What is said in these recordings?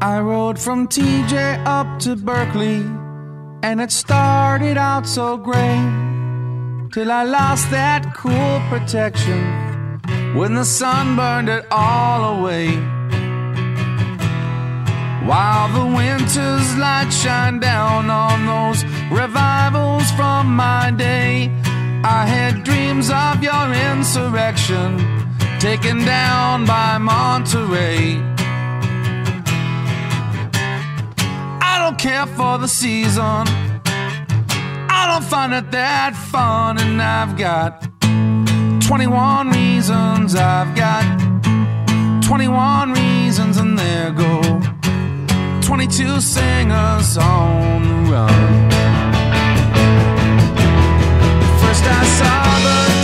I rode from TJ up to Berkeley, and it started out so great. Till I lost that cool protection when the sun burned it all away. While the winter's light shine down on those revivals from my day, I had dreams of your insurrection taken down by Monterey. Don't care for the season. I don't find it that fun, and I've got 21 reasons. I've got 21 reasons, and there go 22 singers on the run. First, I saw the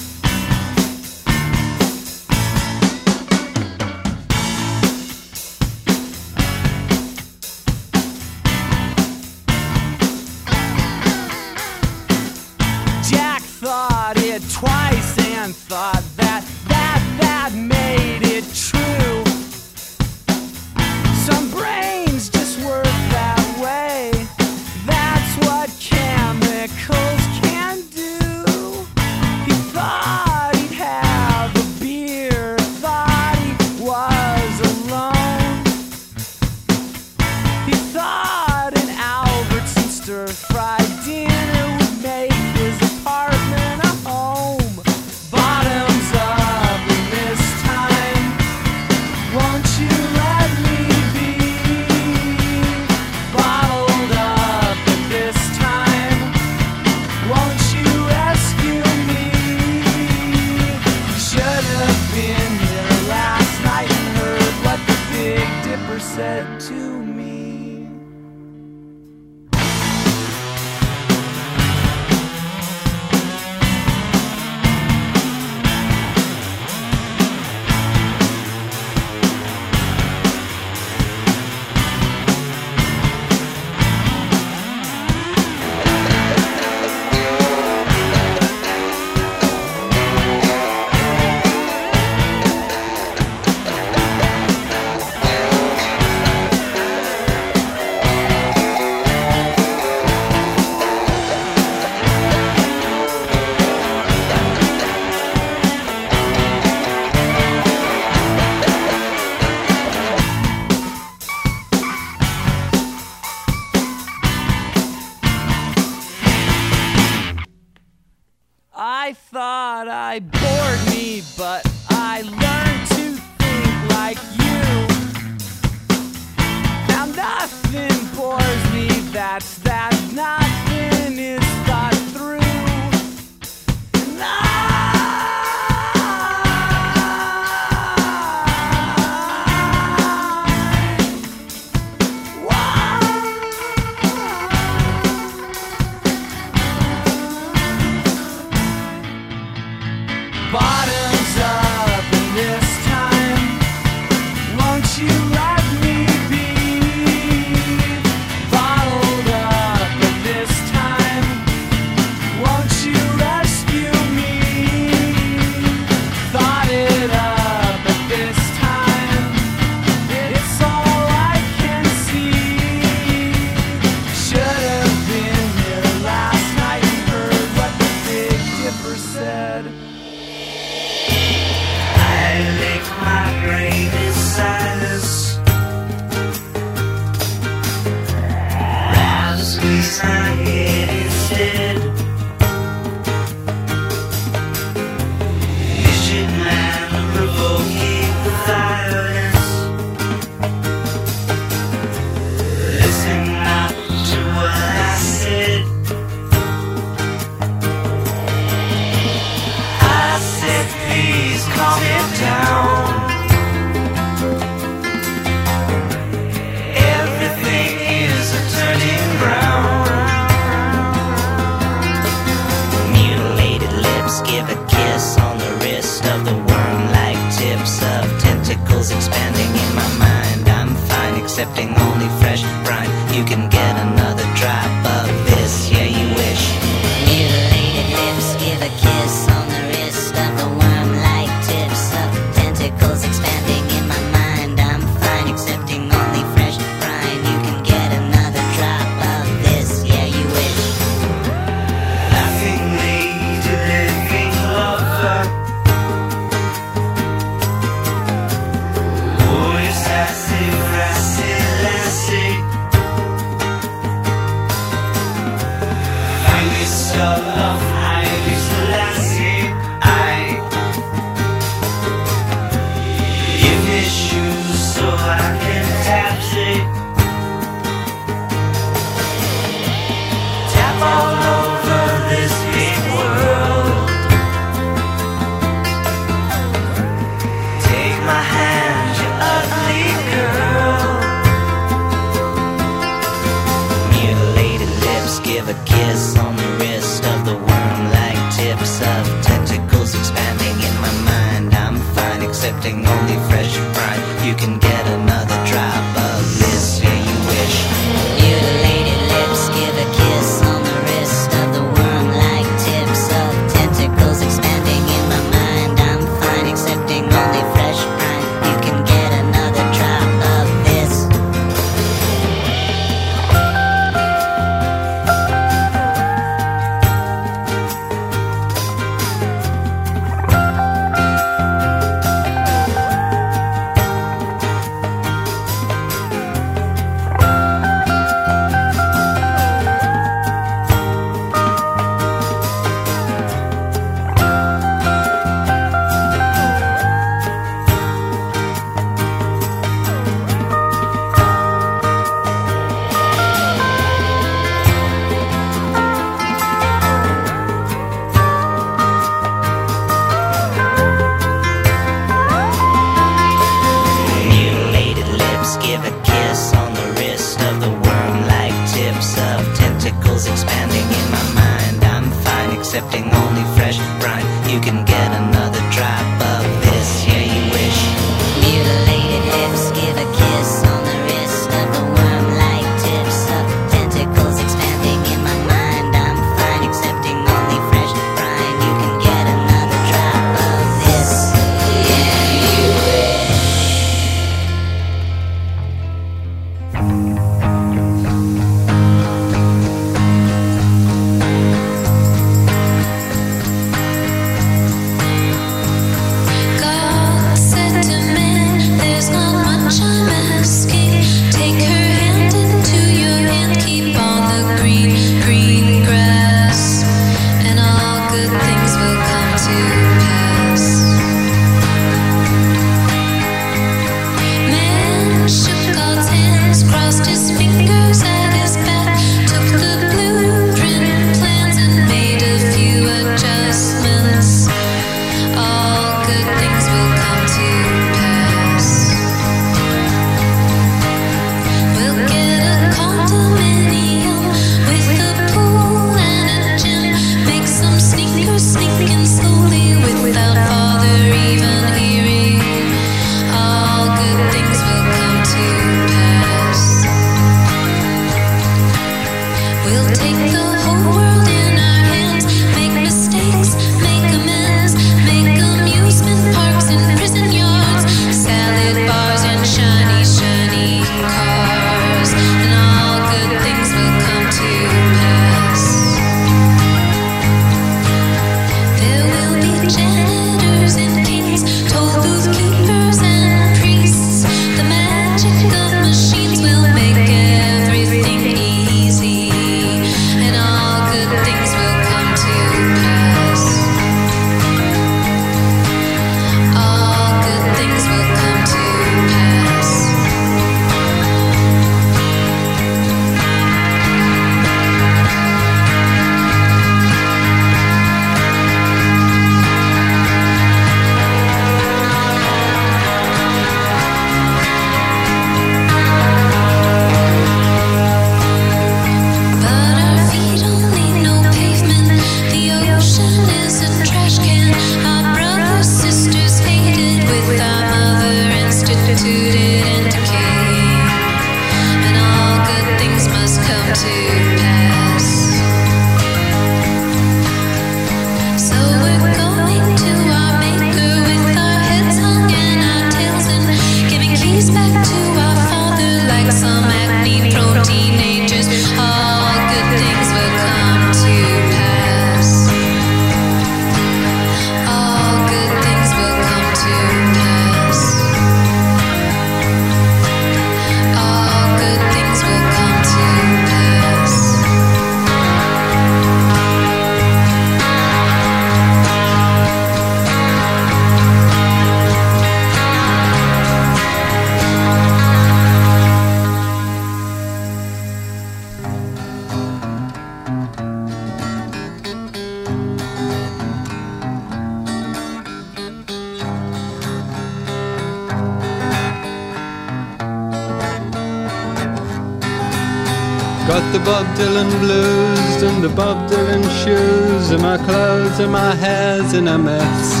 Bob Dylan blues and the Bob Dylan shoes, and my clothes and my hair's in a mess.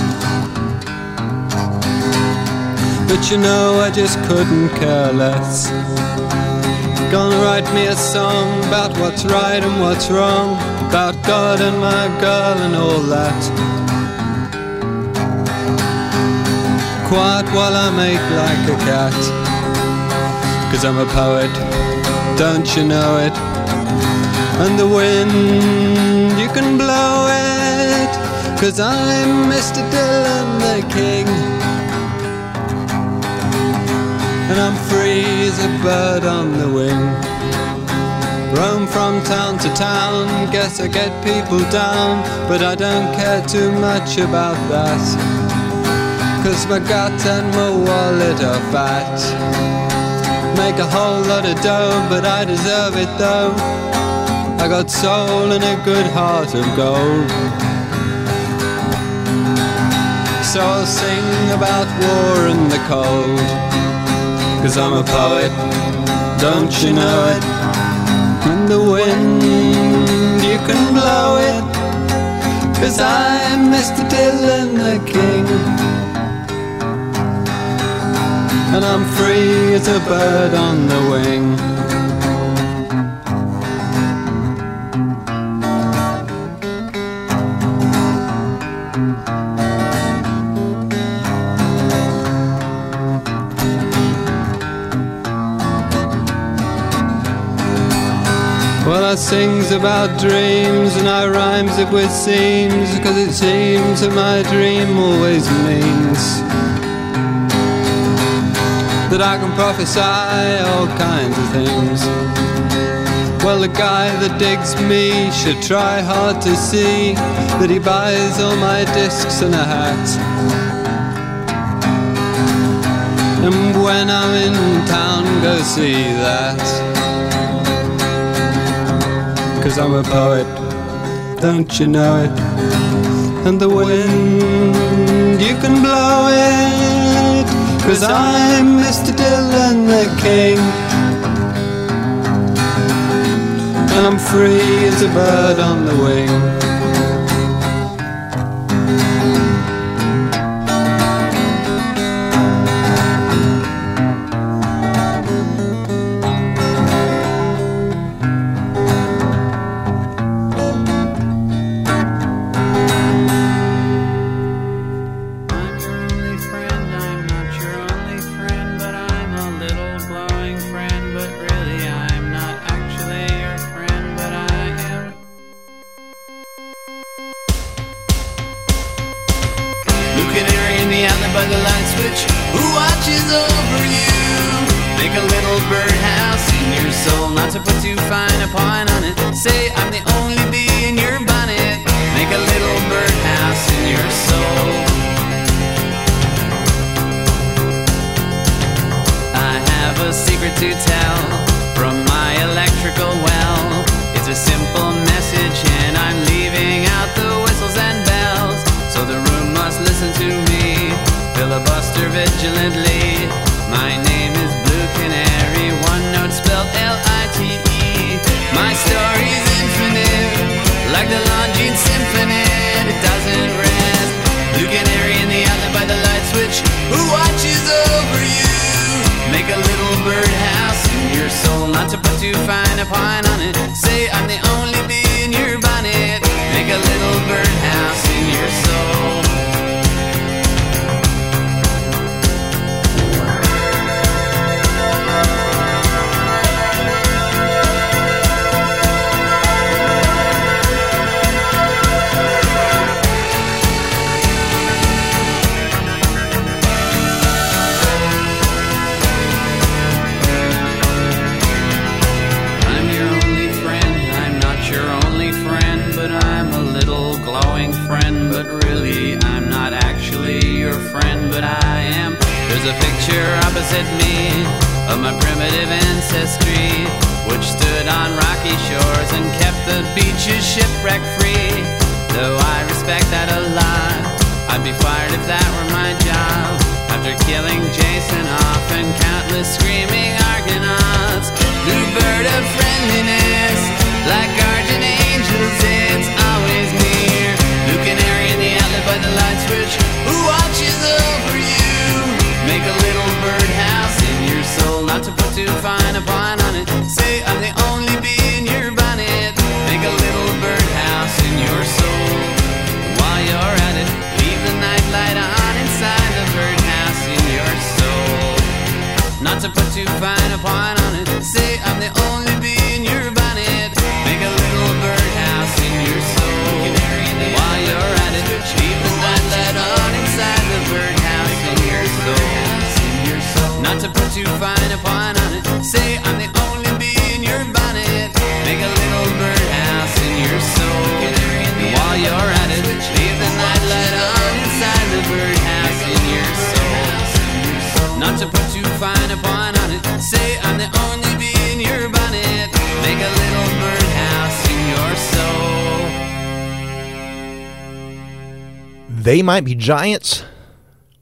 But you know, I just couldn't care less. Gonna write me a song about what's right and what's wrong, about God and my girl and all that. Quiet while I make like a cat. Cause I'm a poet, don't you know it? And the wind, you can blow it. Cause I'm Mr. Dylan the King. And I'm free as a bird on the wing. Roam from town to town, guess I get people down, but I don't care too much about that. Cause my gut and my wallet are fat. Make a whole lot of dough, but I deserve it though. I got soul and a good heart of gold. So I'll sing about war and the cold. Cause I'm a poet, don't you know it? And the wind, you can blow it. Cause I'm Mr. Dylan the King. And I'm free as a bird on the wing. I sings about dreams and I rhymes it with seams, cause it seems that my dream always means that I can prophesy all kinds of things. Well, the guy that digs me should try hard to see that he buys all my discs and a hat. And when I'm in town, go see that. Cause I'm a poet, don't you know it? And the wind, you can blow it. Cause I'm Mr. Dylan the King. And I'm free as a bird on the wing. Alexander killing Jason off and countless screaming Argonauts. New bird of friendliness, like guardian angels, it's always near. New canary in the outlet by the light switch, who watches over you? Make a little birdhouse in your soul, not to put too fine upon. that you find a point on it. Say I'm the only bee in your bonnet. Make a little birdhouse in your soul. While you're at it, leave the light sunlight on inside the birdhouse in your soul. Not to put too fine a point on it. Say I'm the only bee in your bonnet. Make a little birdhouse in your soul. While you're at it, leave the nightlight on inside the birdhouse in your soul. Not to put too fine a point. Say I'm the only bee in your bonnet. Make a little birdhouse in your soul. They might be giants.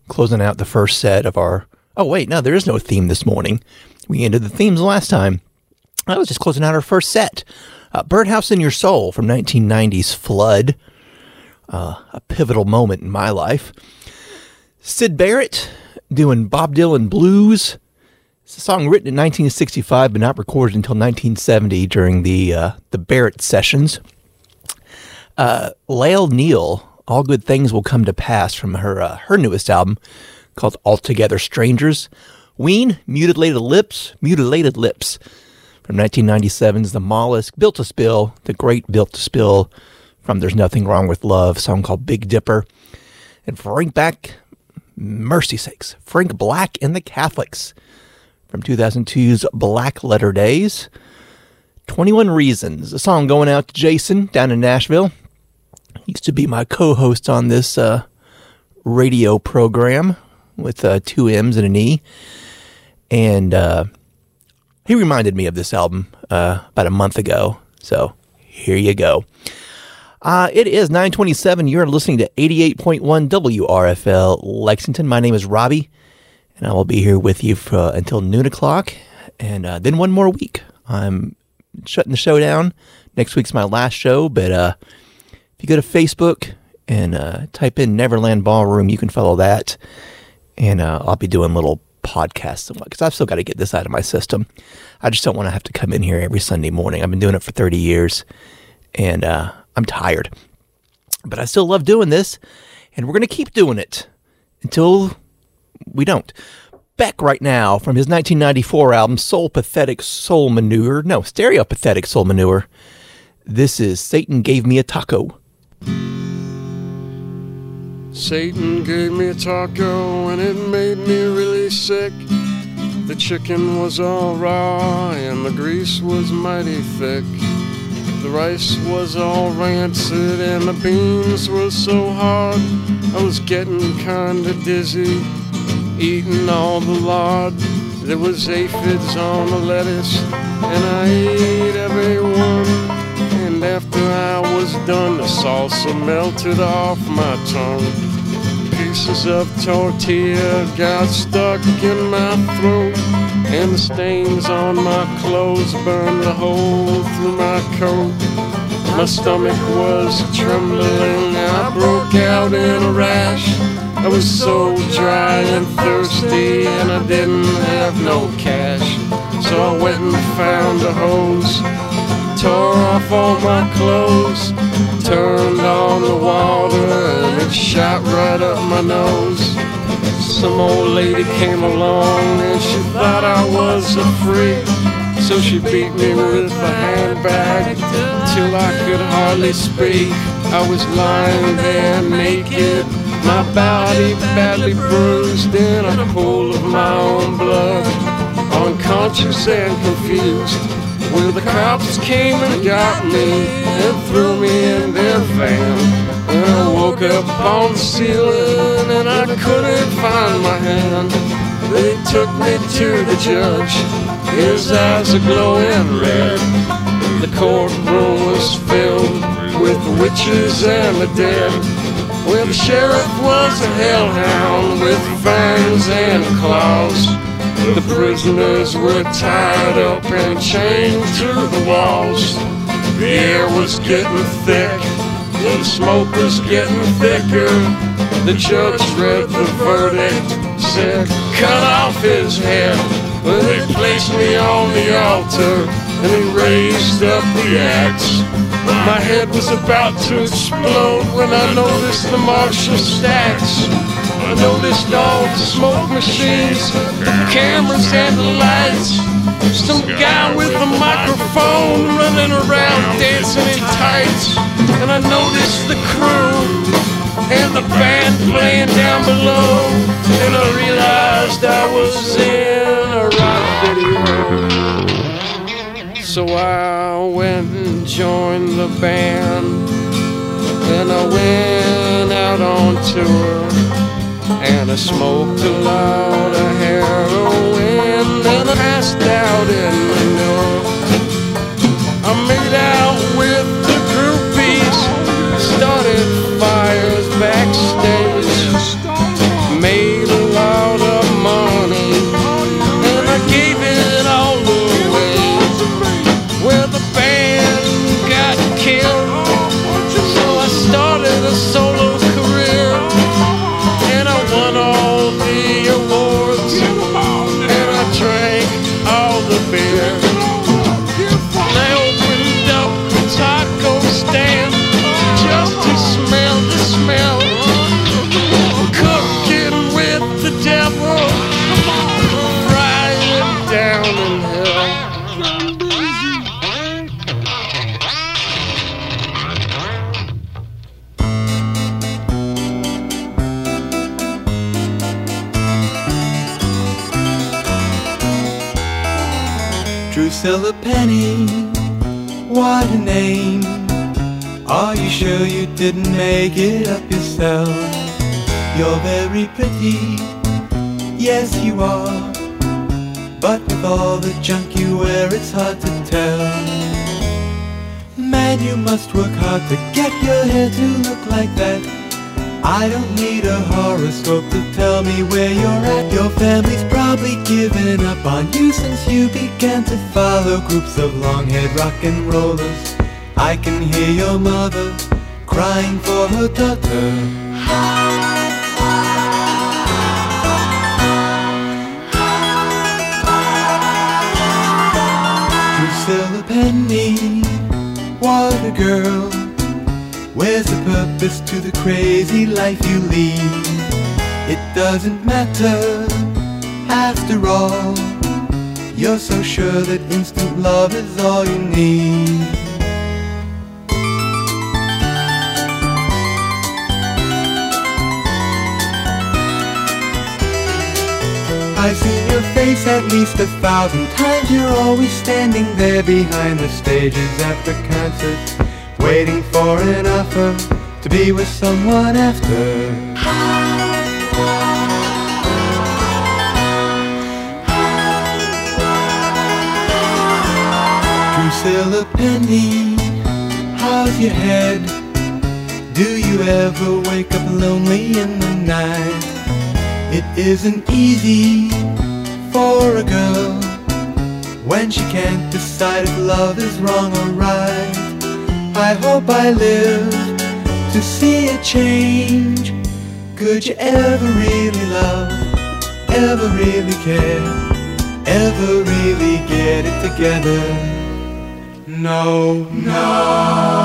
Closing out the first set of our. Oh, wait, no, there is no theme this morning. We ended the themes last time. I was just closing out our first set. Uh, Birdhouse in Your Soul from 1990's Flood. Uh, a pivotal moment in my life. Sid Barrett doing Bob Dylan blues. It's a song written in 1965 but not recorded until 1970 during the uh, the Barrett sessions. Uh, Lael Neal, All Good Things Will Come to Pass from her uh, her newest album called Altogether Strangers. Ween, Mutilated Lips, Mutilated Lips from 1997's The Mollusk, Built to Spill, the great Built to Spill from There's Nothing Wrong with Love, song called Big Dipper. And Frank Back, mercy sakes, Frank Black and the Catholics from 2002's Black Letter Days. 21 Reasons, a song going out to Jason down in Nashville. He used to be my co host on this uh, radio program with uh, two M's and an E. And uh, he reminded me of this album uh, about a month ago. So here you go. Uh, it is 927. You're listening to 88.1 WRFL Lexington. My name is Robbie, and I will be here with you for, until noon o'clock. And uh, then one more week. I'm shutting the show down. Next week's my last show, but uh, if you go to Facebook and uh, type in Neverland Ballroom, you can follow that. And uh, I'll be doing little podcasts and what because I've still got to get this out of my system. I just don't want to have to come in here every Sunday morning. I've been doing it for 30 years, and uh, I'm tired. But I still love doing this, and we're going to keep doing it until we don't. Beck right now from his 1994 album Soul Pathetic Soul Manure. No, Stereo Pathetic Soul Manure. This is Satan Gave Me a Taco. Satan gave me a taco and it made me really sick. The chicken was all raw and the grease was mighty thick. The rice was all rancid and the beans were so hard. I was getting kinda dizzy, eating all the lard. There was aphids on the lettuce and I ate every one. And after I was done, the salsa melted off my tongue. Pieces of tortilla got stuck in my throat, and the stains on my clothes burned a hole through my coat. My stomach was trembling, I broke out in a rash. I was so dry and thirsty, and I didn't have no cash. So I went and found a hose tore off all my clothes, turned on the water, and it shot right up my nose. Some old lady came along and she thought I was a freak. So she beat me with a handbag till I could hardly speak. I was lying there naked, my body badly bruised in a pool of my own blood, unconscious and confused. Well, the cops came and got me and threw me in their van. And I woke up on the ceiling and I couldn't find my hand. They took me to the judge, his eyes are glowing red. The courtroom was filled with witches and the dead. Well, the sheriff was a hellhound with fangs and claws. The prisoners were tied up and chained to the walls. The air was getting thick, the smoke was getting thicker. The judge read the verdict, said, cut off his head. Well, they placed me on the altar and he raised up the axe. My head was about to explode when I noticed the marshal stacks. I noticed all the smoke machines, the cameras and the lights. Some guy with a microphone running around dancing in tights. And I noticed the crew and the band playing down below. And I realized I was in a rock video. So I went joined the band. And I went out on tour. And I smoked a lot of heroin and I passed out in manure. I made out Drusilla Penny, what a name. Are you sure you didn't make it up yourself? You're very pretty, yes you are. But with all the junk you wear, it's hard to tell. Man, you must work hard to get your hair to look like that. I don't need a horoscope to tell me where you're at. Your family's probably given up on you since you began to follow groups of long-haired rock and rollers. I can hear your mother crying for her daughter. Drusilla Penny, what a girl. Where's the purpose to the crazy life you lead? It doesn't matter, after all. You're so sure that instant love is all you need. I've seen your face at least a thousand times. You're always standing there behind the stages after concerts, waiting for an offer to be with someone after. Drusilla Penny, how's your head? Do you ever wake up lonely in the night? It isn't easy for a girl when she can't decide if love is wrong or right. I hope I live to see a change. Could you ever really love, ever really care, ever really get it together? No, no.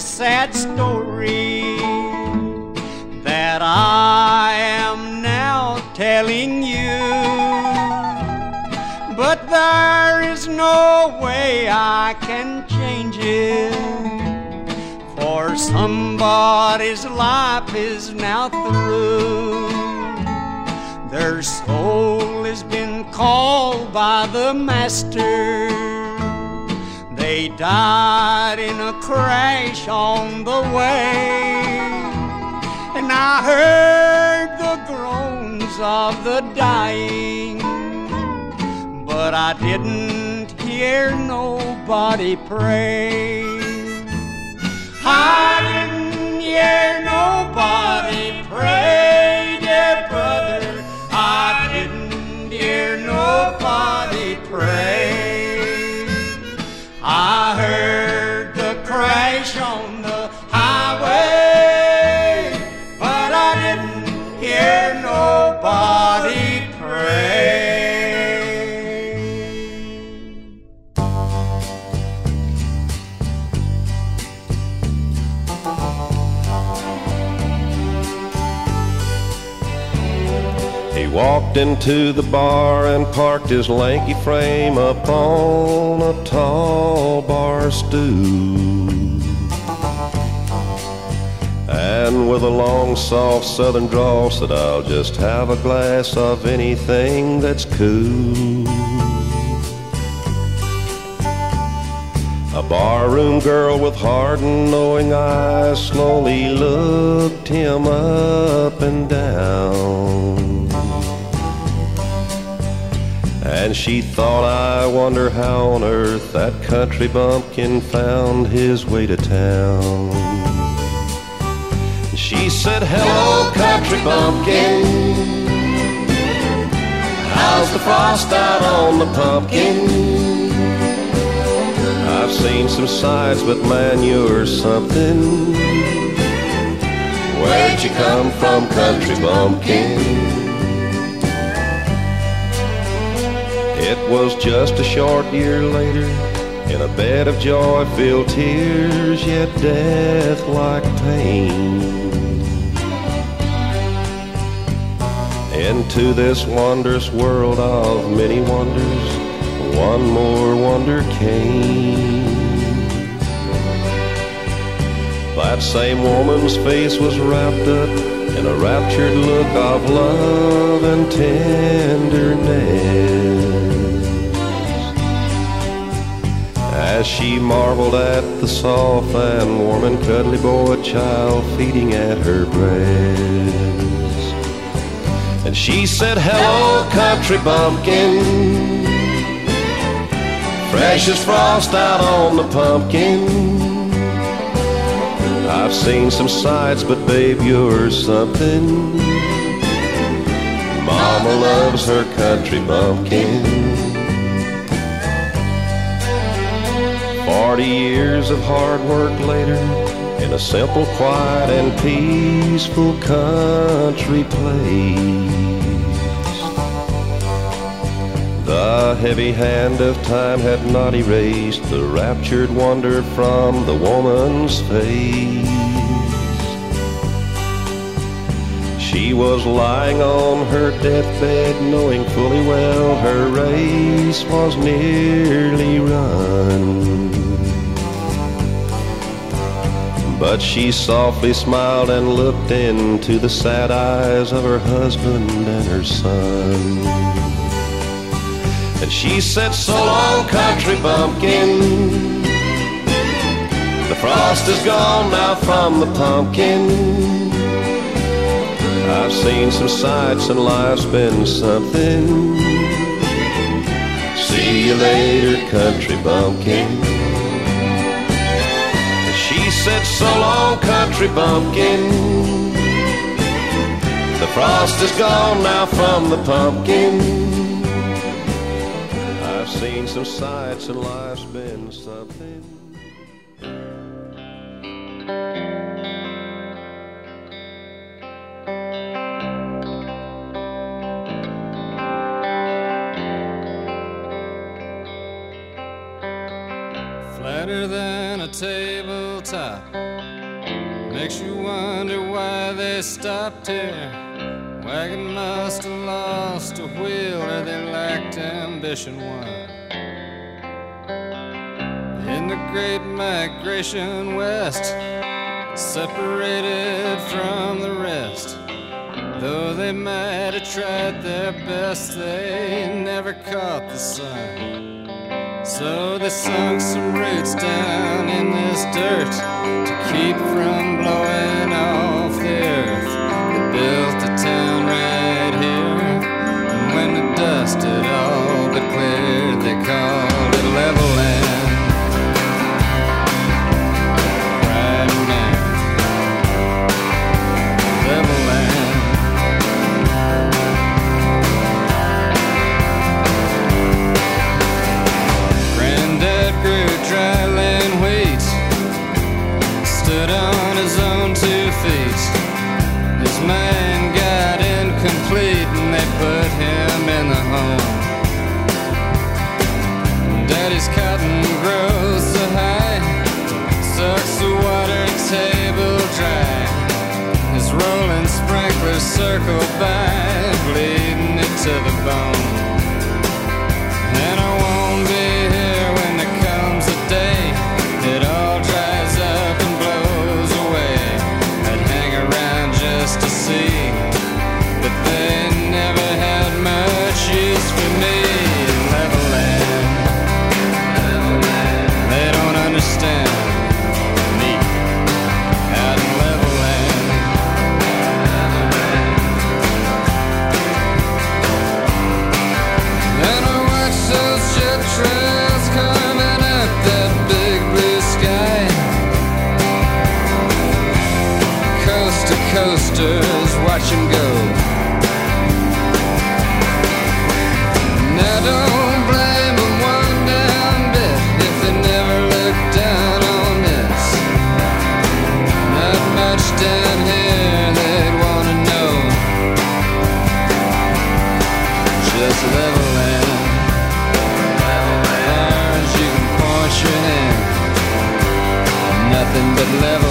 Sad story that I am now telling you. But there is no way I can change it. For somebody's life is now through. Their soul has been called by the Master. They died in a crash on the way. And I heard the groans of the dying. But I didn't hear nobody pray. I didn't hear nobody walked into the bar and parked his lanky frame upon a tall bar stool. And with a long, soft southern drawl said, I'll just have a glass of anything that's cool. A barroom girl with hard and knowing eyes slowly looked him up and down. And she thought, I wonder how on earth that country bumpkin found his way to town. She said, Hello, country bumpkin. How's the frost out on the pumpkin? I've seen some sights, but man, you're something. Where'd you come from, country bumpkin? Was just a short year later, in a bed of joy-filled tears, yet death-like pain. Into this wondrous world of many wonders, one more wonder came. That same woman's face was wrapped up in a raptured look of love and tenderness. As she marveled at the soft and warm and cuddly boy child feeding at her breast. And she said, Hello, country bumpkin. Fresh as frost out on the pumpkin. I've seen some sights, but babe, you're something. Mama loves her country bumpkin. Forty years of hard work later, in a simple, quiet, and peaceful country place. The heavy hand of time had not erased the raptured wonder from the woman's face. She was lying on her deathbed, knowing fully well her race was nearly run. But she softly smiled and looked into the sad eyes of her husband and her son. And she said, So long, country bumpkin. The frost is gone now from the pumpkin. I've seen some sights and life's been something. See you later, country bumpkin. Said, So long, country bumpkin. The frost is gone now from the pumpkin. I've seen some sights and life's been something. Makes you wonder why they stopped here. Wagon must have lost a wheel or they lacked ambition one. In the great migration west, separated from the rest. Though they might have tried their best, they never caught the sun. So they sunk some roots down in this dirt to keep from blowing off the earth. They built a town right here, and when the dust had all but cleared, they called Daddy's cotton grows so high, sucks the water table dry. His rolling sprinklers circle by, bleeding it to the bone. Nothing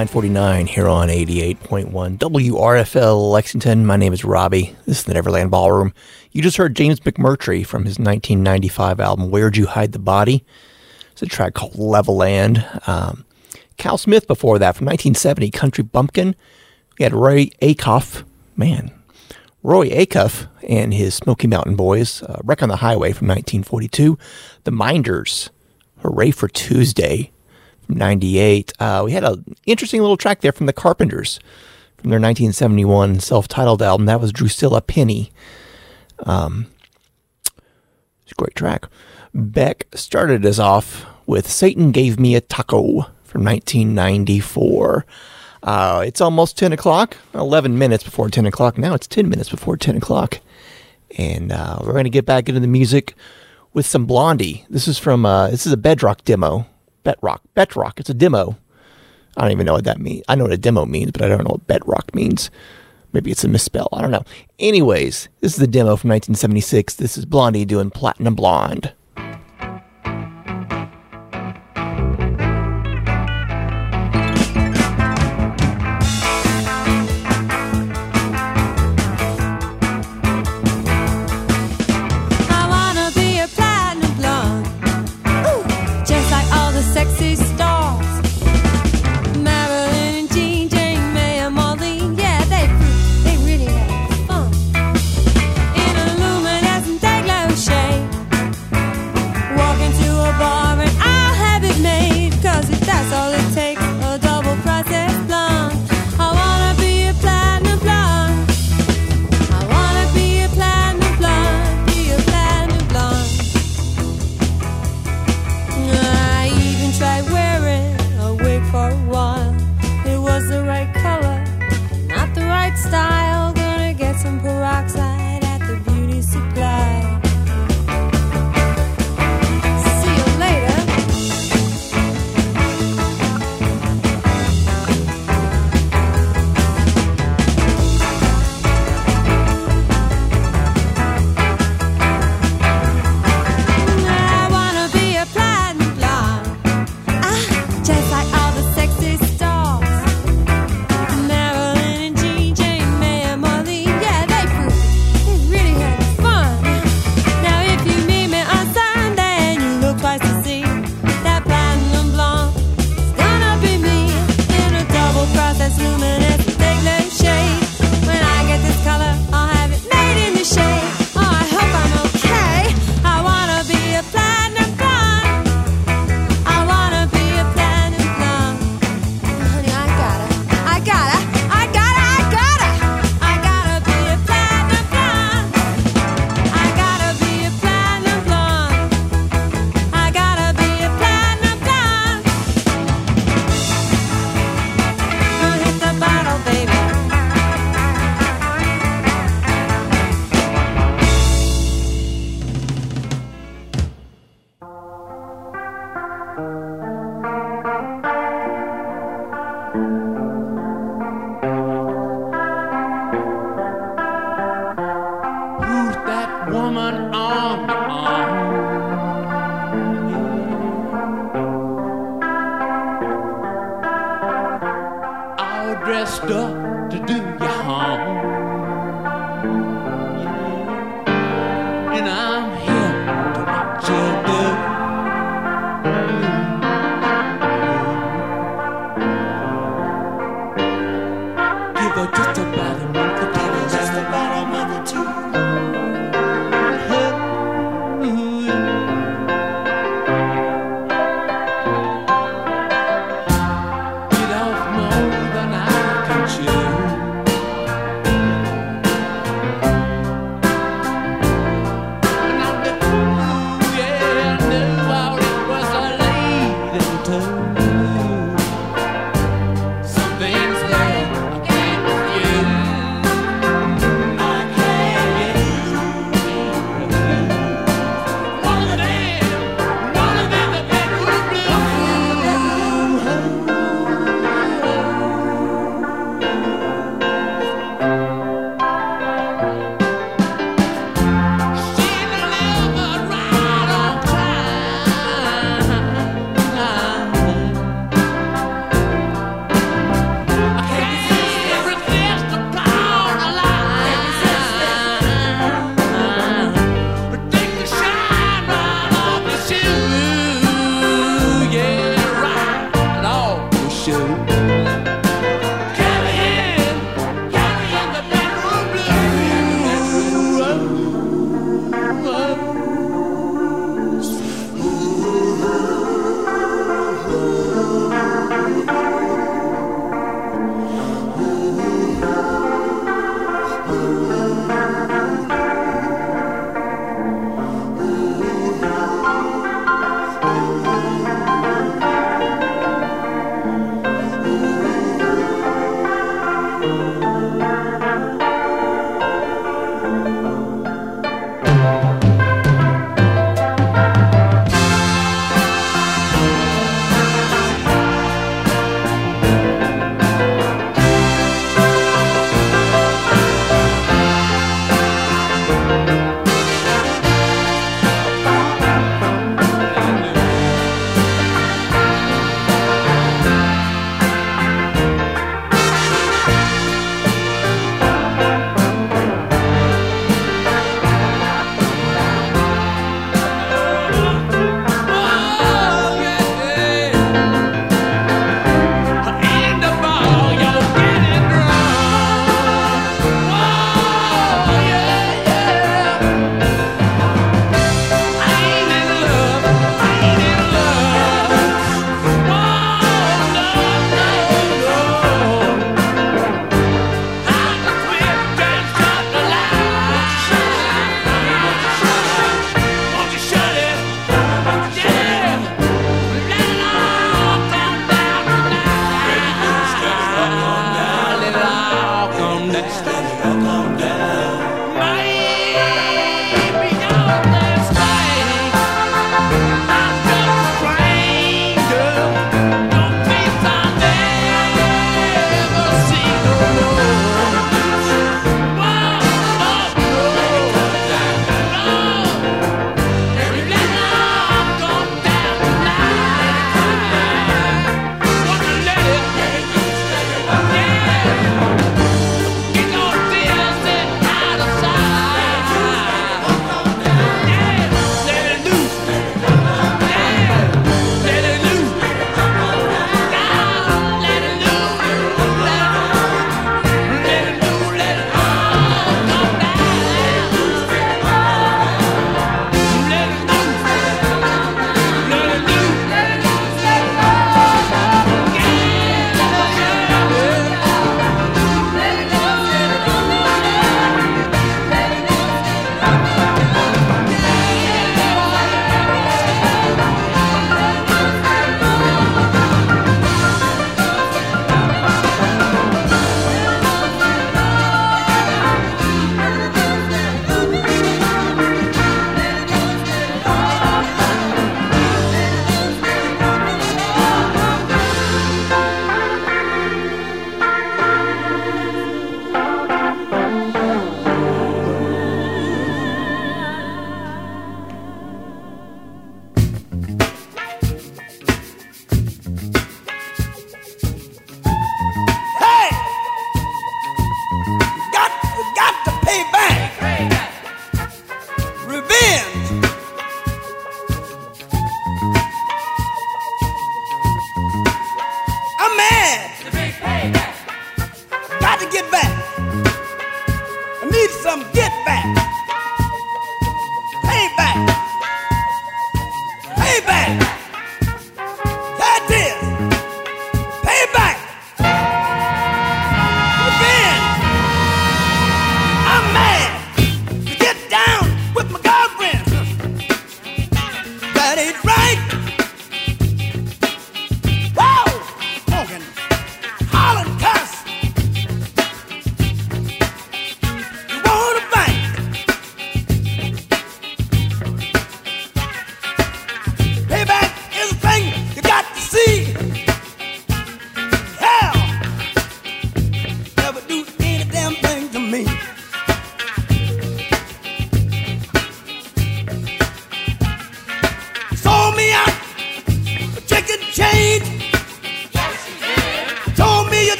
949 here on 88.1 WRFL Lexington. My name is Robbie. This is the Neverland Ballroom. You just heard James McMurtry from his 1995 album, Where'd You Hide the Body? It's a track called Levelland. Um, Cal Smith before that from 1970, Country Bumpkin. We had Roy Acuff, man, Roy Acuff and his Smoky Mountain Boys, uh, Wreck on the Highway from 1942. The Minders, Hooray for Tuesday from 98. Uh, we had an interesting little track there from the Carpenters from their 1971 self titled album. That was Drusilla Penny. Um, it's a great track. Beck started us off with Satan Gave Me a Taco from 1994. Uh, it's almost 10 o'clock, 11 minutes before 10 o'clock. Now it's 10 minutes before 10 o'clock. And uh, we're going to get back into the music with some Blondie. This is from, uh, this is a Betrock demo. Betrock, Betrock, it's a demo. I don't even know what that means. I know what a demo means, but I don't know what Betrock means. Maybe it's a misspell. I don't know. Anyways, this is the demo from 1976. This is Blondie doing Platinum Blonde.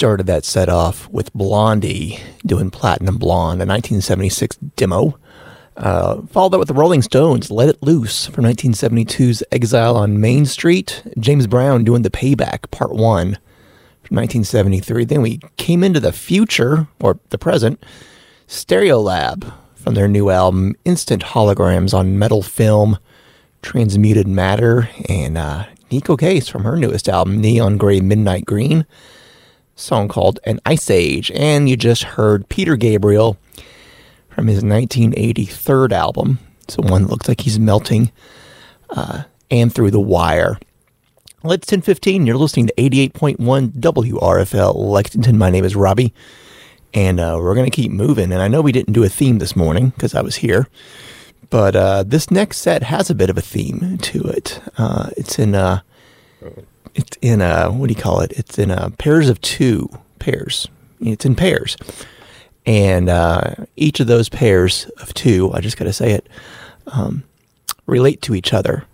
Started that set off with Blondie doing Platinum Blonde, a 1976 demo. Uh, followed that with the Rolling Stones, Let It Loose from 1972's Exile on Main Street. James Brown doing The Payback, Part 1 from 1973. Then we came into the future, or the present, Stereolab from their new album, Instant Holograms on Metal Film, Transmuted Matter, and uh, Neko Case from her newest album, Neon Gray Midnight Green, song called An Ice Age. And you just heard Peter Gabriel from his 1983 album. It's the one that looks like he's melting, uh, and Through the Wire. Well, it's 1015. You're listening to 88.1 WRFL Lexington. My name is Robbie, and uh, we're going to keep moving. And I know we didn't do a theme this morning because I was here, but uh, this next set has a bit of a theme to it. Uh, it's in uh, it's in a what do you call it? It's in uh, pairs of two pairs. It's in pairs, and uh, each of those pairs of two, I just got to say it, um, relate to each other.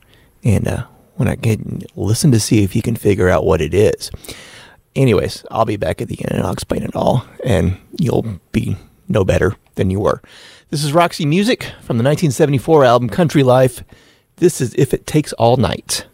And uh, when I get listen to see if you can figure out what it is. Anyways, I'll be back at the end and I'll explain it all, and you'll be no better than you were. This is Roxy Music from the 1974 album Country Life. This is If It Takes All Night.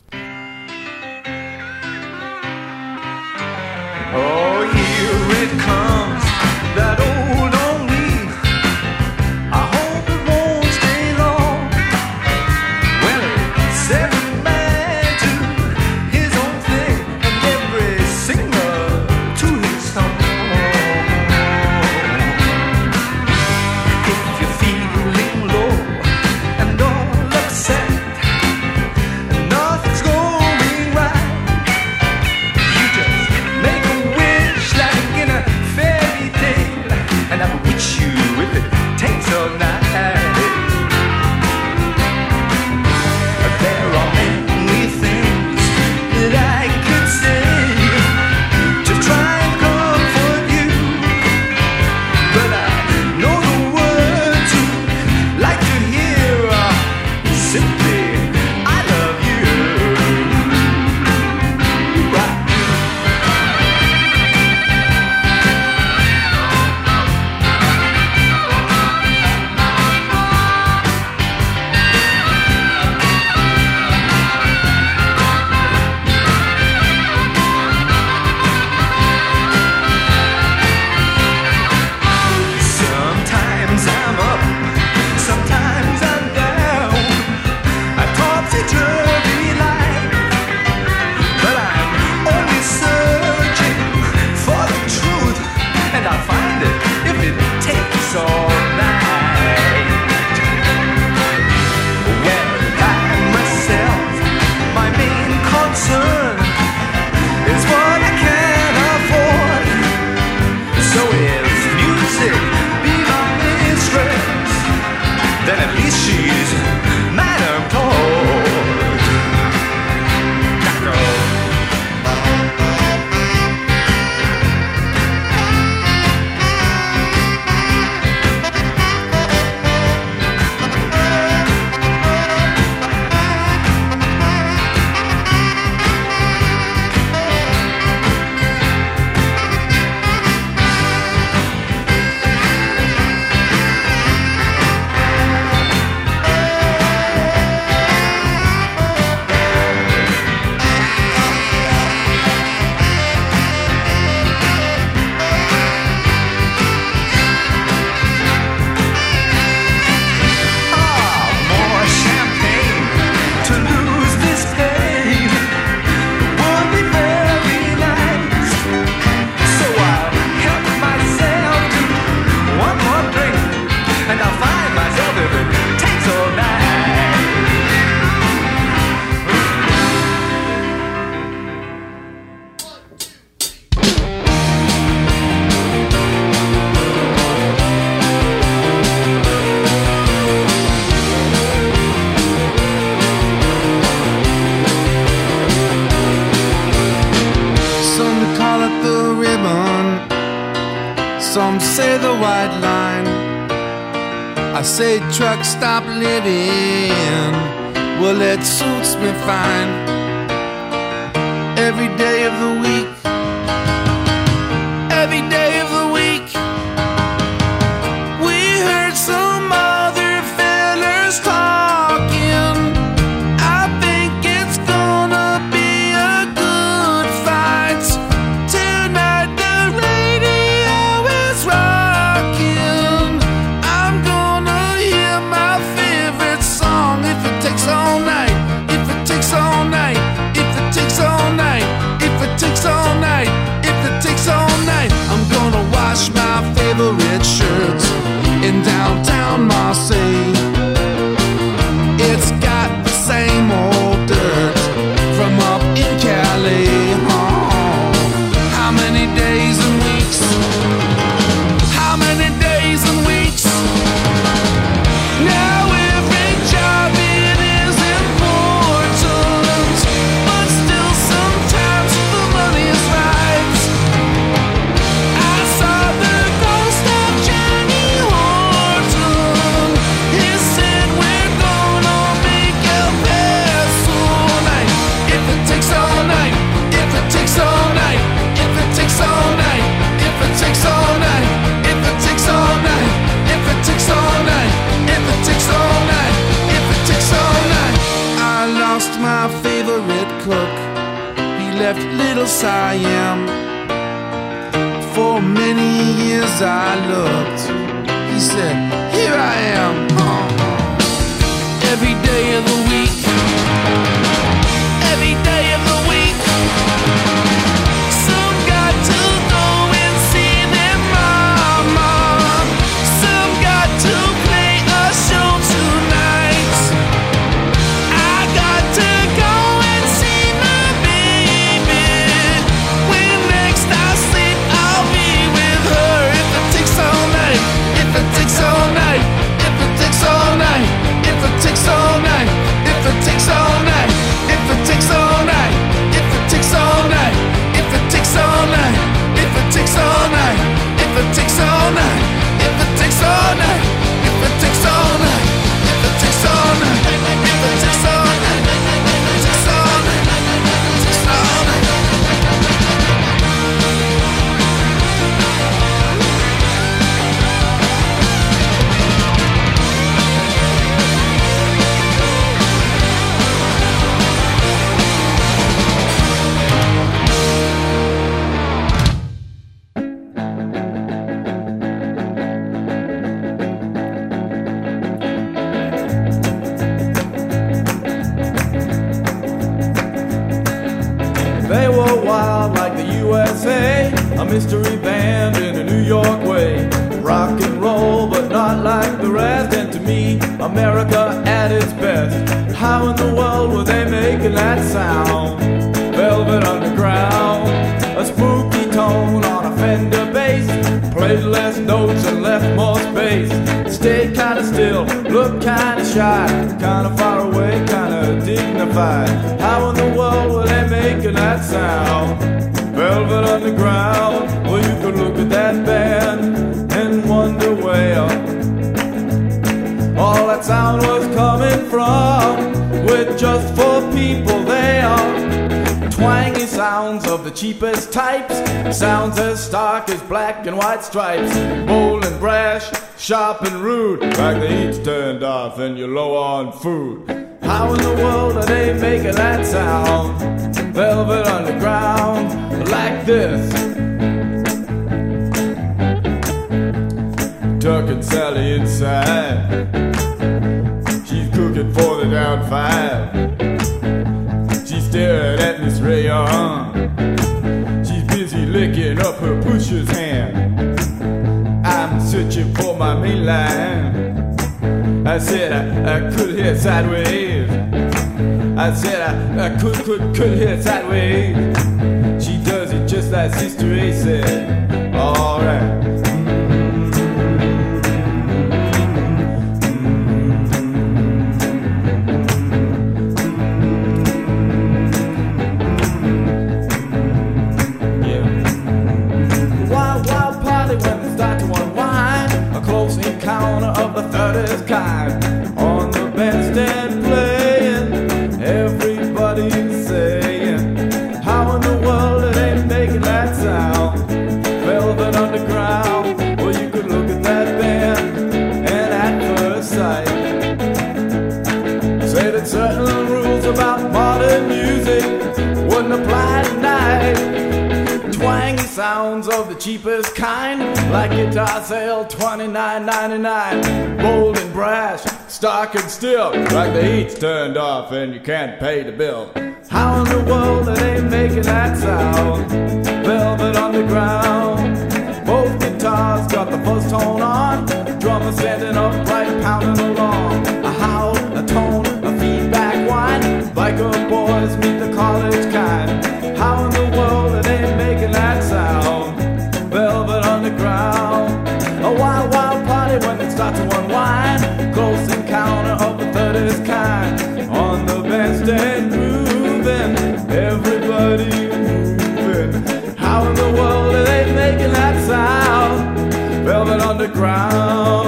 Underground.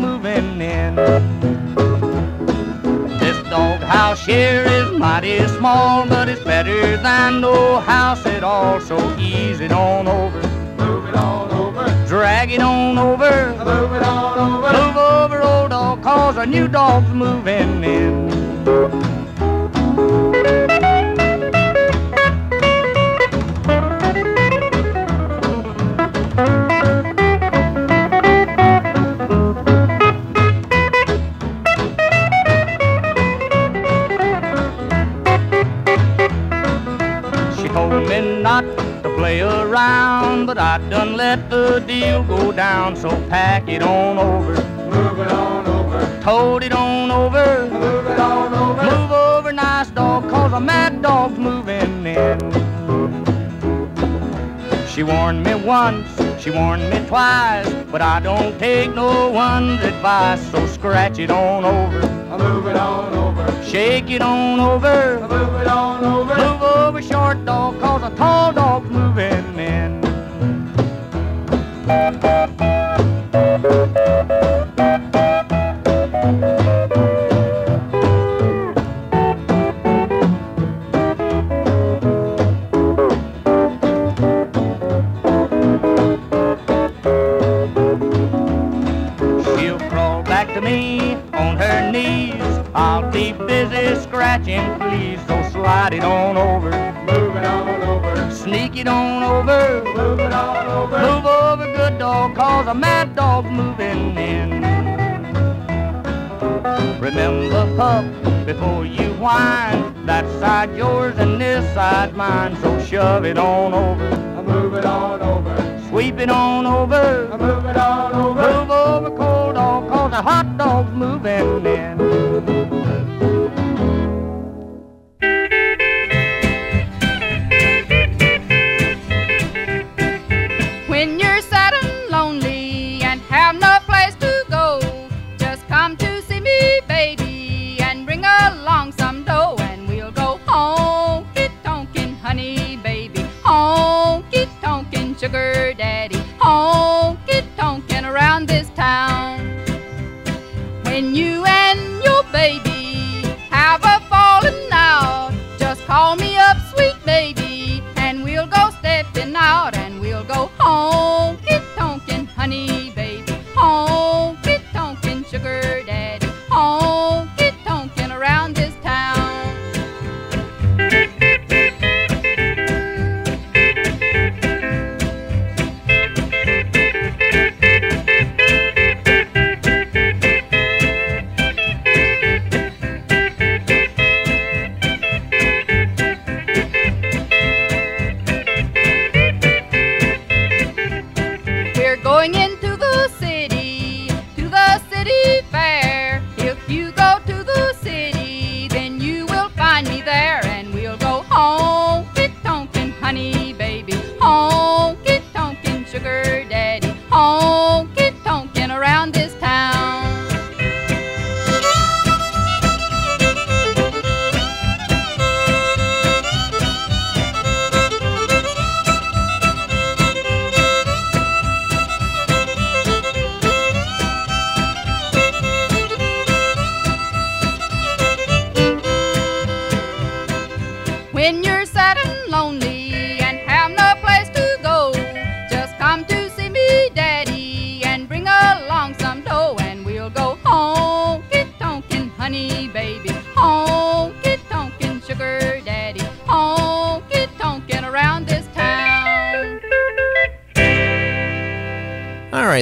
Moving in. This dog house here is mighty small, but it's better than no house at all, so ease it on over. Move it on over. Drag it on over. Move it on over. Move over, old dog, cause our new dog's moving in. Play around, but I done let the deal go down, so pack it on over. Move it on over. Told it on over. Move it on over. Move over, nice dog, cause a mad dog's moving in. She warned me once, she warned me twice, but I don't take no one's advice, so scratch it on over. Move it on over. Shake it on over. Move it on over. Move over, short cause a tall dog's moving in. She'll crawl back to me on her knees. I'll be busy scratching, please. So slide it on over. Sneak it on over. Move it on over. Move over, good dog, cause a mad dog's moving in. Remember, pup, before you whine, that side yours and this side mine. So shove it on over. Move it on over. Sweep it on over. Move it on over. Move over, cold dog, cause a hot dog's moving in.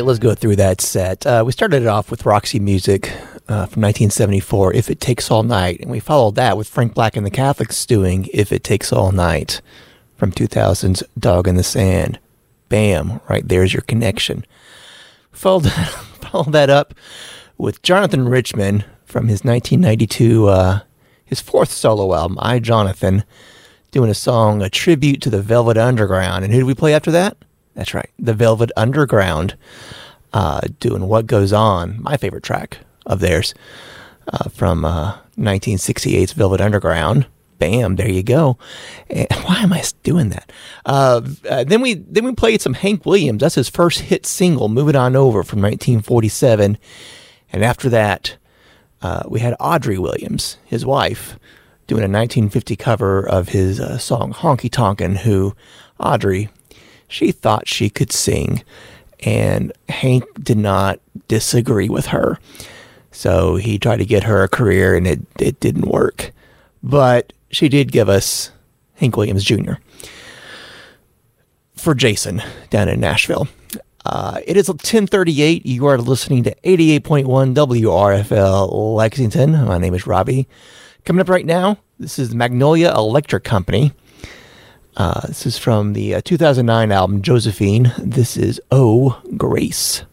Let's go through that set. Uh, we started it off with Roxy Music uh, from 1974, If It Takes All Night, and we followed that with Frank Black and the Catholics doing If It Takes All Night from 2000's Dog in the Sand. Bam, right there's your connection. Followed, followed that up with Jonathan Richman from his 1992 uh, his fourth solo album, I Jonathan, doing a song, a tribute to the Velvet Underground. And who did we play after that? That's right, the Velvet Underground, uh, doing What Goes On, my favorite track of theirs uh, from uh, 1968's Velvet Underground. Bam, there you go. And why am I doing that? Uh, uh, then we then we played some Hank Williams. That's his first hit single, "Moving On Over" from 1947. And after that, uh, we had Audrey Williams, his wife, doing a 1950 cover of his uh, song "Honky Tonkin'." Who Audrey, she thought she could sing, and Hank did not disagree with her. So he tried to get her a career, and it it didn't work. But she did give us Hank Williams Jr. for Jason down in Nashville. Uh, it is 1038. You are listening to 88.1 WRFL Lexington. My name is Robbie. Coming up right now, this is Magnolia Electric Company. Uh, this is from the uh, 2009 album Josephine. This is Oh Grace.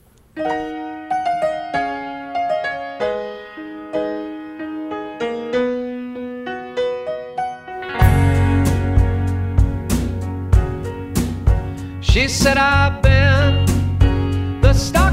She said, I've been the stockyards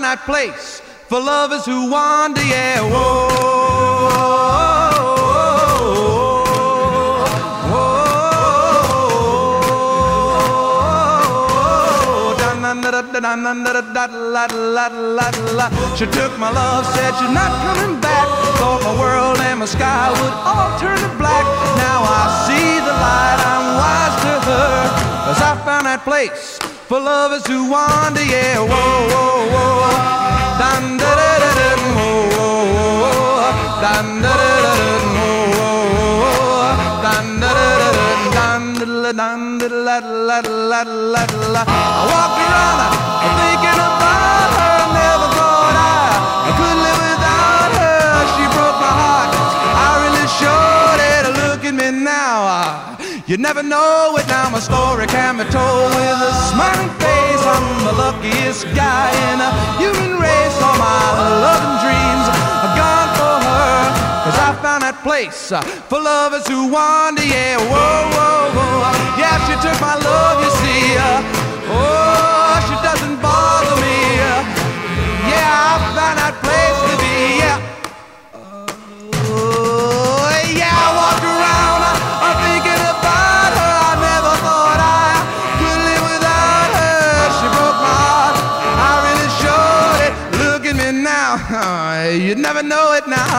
That place for lovers who wander, yeah. Whoa. She took my love, said she's not coming back. Thought my world and my sky would all turn to black. Now I see the light, I'm wise to her. I found that place for lovers who wander, yeah. Whoa, whoa. I walked around thinking about her, never thought I, I could live without her. She broke my heart. I really showed it. Look at me now. You never know it now. My story can be told with a smiling face. Luckiest guy in a human race. All my love and dreams are gone for her. Cause I found that place uh, for lovers who wander. Yeah, whoa, whoa, whoa. Yeah, she took my love, you see. Uh, oh,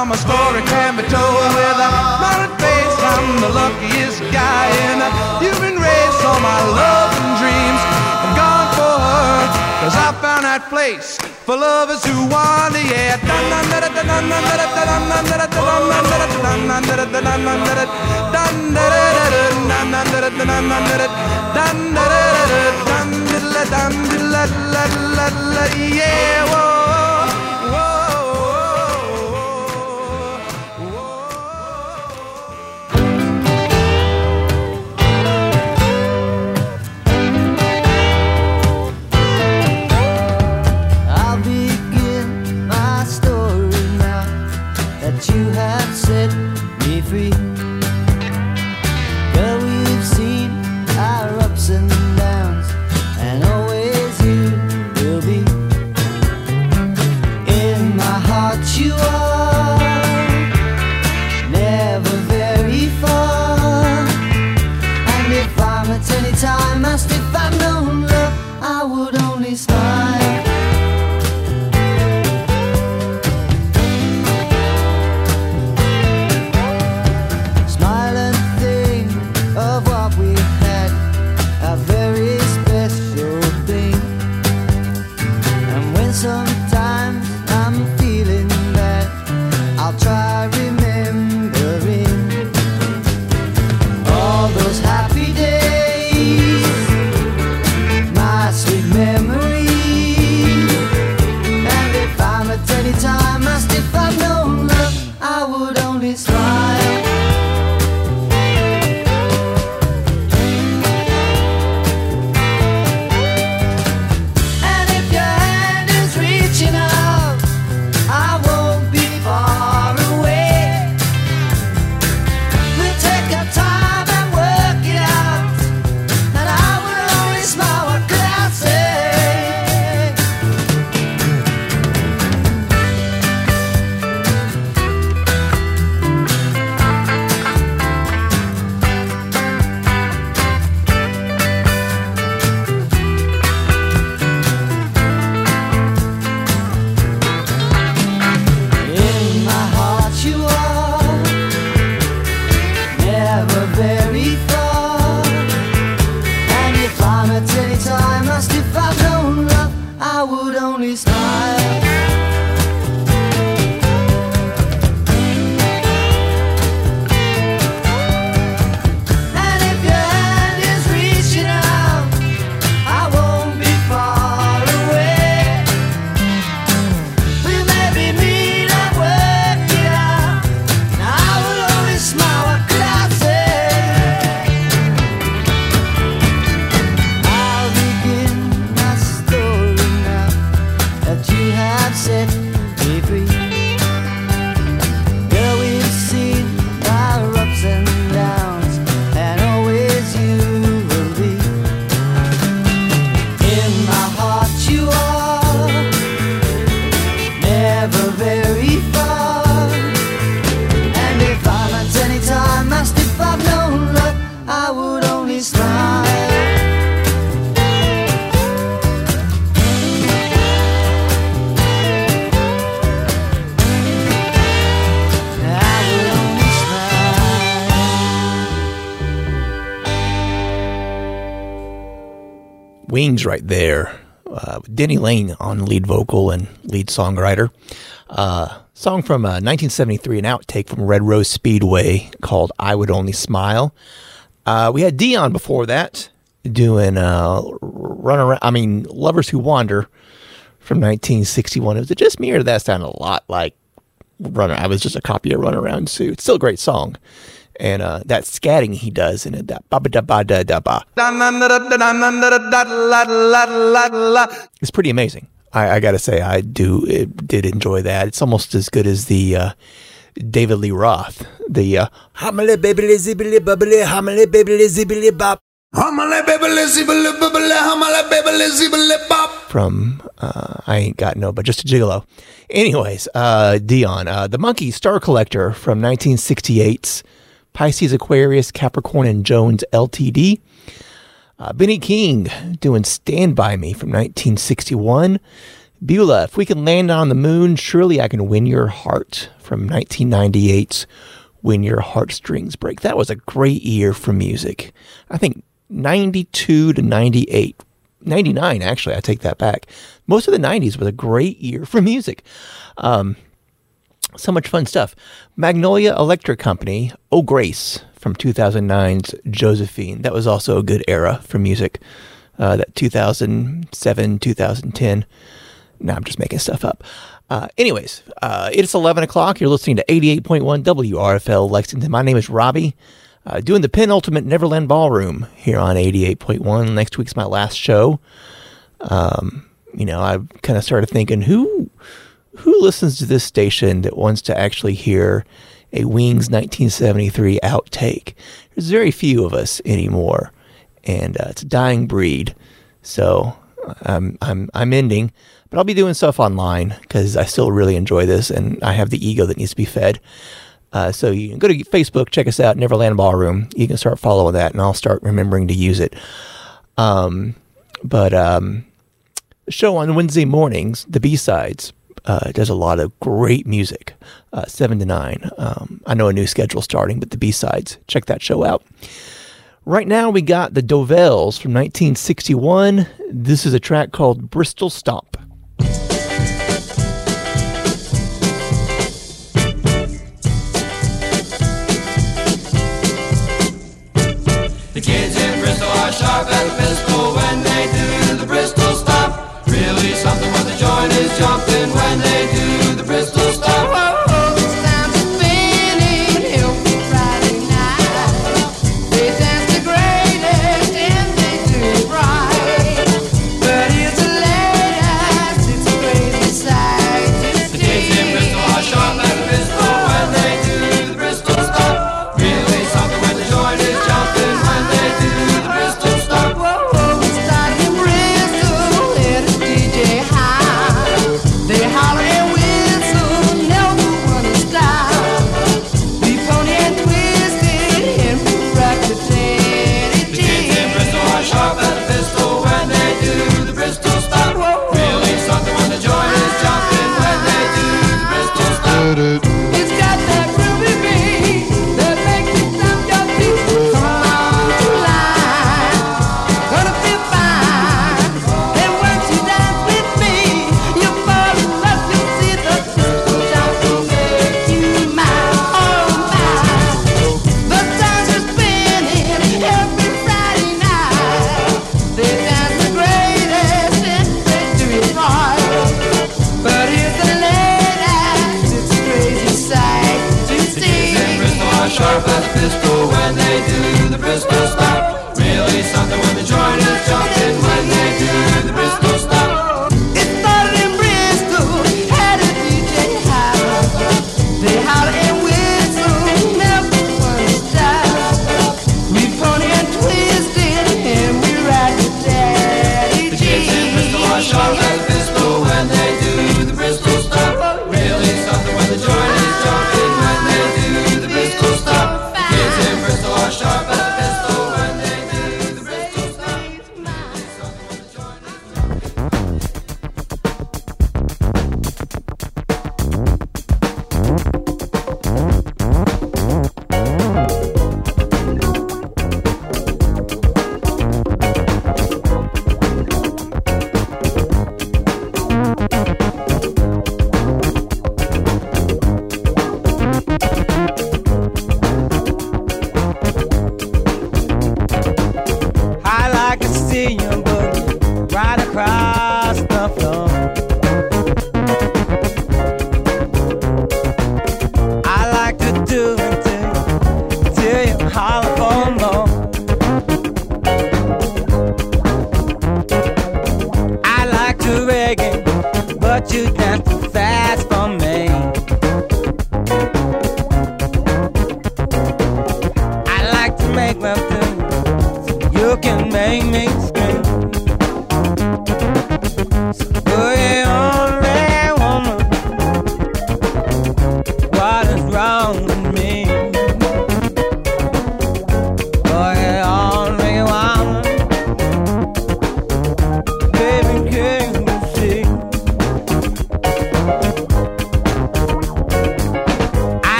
now. My story can be told with a smiling face. I'm the luckiest guy in the human race. All my love and dreams have gone for her. Cause I found that place for lovers who wander, yeah. Yeah, whoa. Set me free. Denny Laine on lead vocal and lead songwriter. Uh, song from uh, 1973, an outtake from Red Rose Speedway called I Would Only Smile. Uh, we had Dion before that doing uh, Run Around, I mean, Lovers Who Wander from 1961. Was it just me or that sound a lot like Run I was just a copy of Run Around Sue. It's still a great song. And uh, that scatting he does in it, that ba ba da ba da da ba. It's pretty amazing. I, I got to say, I do it, did enjoy that. It's almost as good as the uh, David Lee Roth, the uh, Homily bibbly zibbly bubbly, homily bibbly zibbly bop. Homily bibbly zibbly bubbly, homily bibbly zibbly bop. from uh, I ain't got no, but just a gigolo. Anyways, uh, Dion, uh, the Monkees Star Collector from 1968's Pisces Aquarius Capricorn and Jones Ltd. Uh, Benny King doing Stand By Me from 1961. Beulah, If We Can Land on the Moon, Surely I Can Win Your Heart from 1998's When Your Heartstrings Break. That was a great year for music. I think 92 to 98. 99, actually, I take that back. Most of the 90s was a great year for music. Um, so much fun stuff. Magnolia Electric Company, Oh Grace from 2009's Josephine. That was also a good era for music. Uh, that 2007, 2010. Now I'm just making stuff up. Uh, anyways, uh, it's 11 o'clock. You're listening to 88.1 WRFL Lexington. My name is Robbie. Uh, doing the penultimate Neverland Ballroom here on 88.1. Next week's my last show. Um, you know, I kind of started thinking who who listens to this station that wants to actually hear a Wings 1973 outtake? There's very few of us anymore, and uh, it's a dying breed. So I'm I'm I'm ending, but I'll be doing stuff online because I still really enjoy this, and I have the ego that needs to be fed. Uh, so you can go to Facebook, check us out, Neverland Ballroom. You can start following that, and I'll start remembering to use it. Um, but um, show on Wednesday mornings, the B sides, uh, does a lot of great music, uh, seven to nine. Um, I know a new schedule starting, but the B sides, check that show out. Right now, we got the Dovells from 1961. This is a track called Bristol Stomp. The kids in Bristol are sharp the pistol when they do the Bristol stomp. Really something when the joint is jumping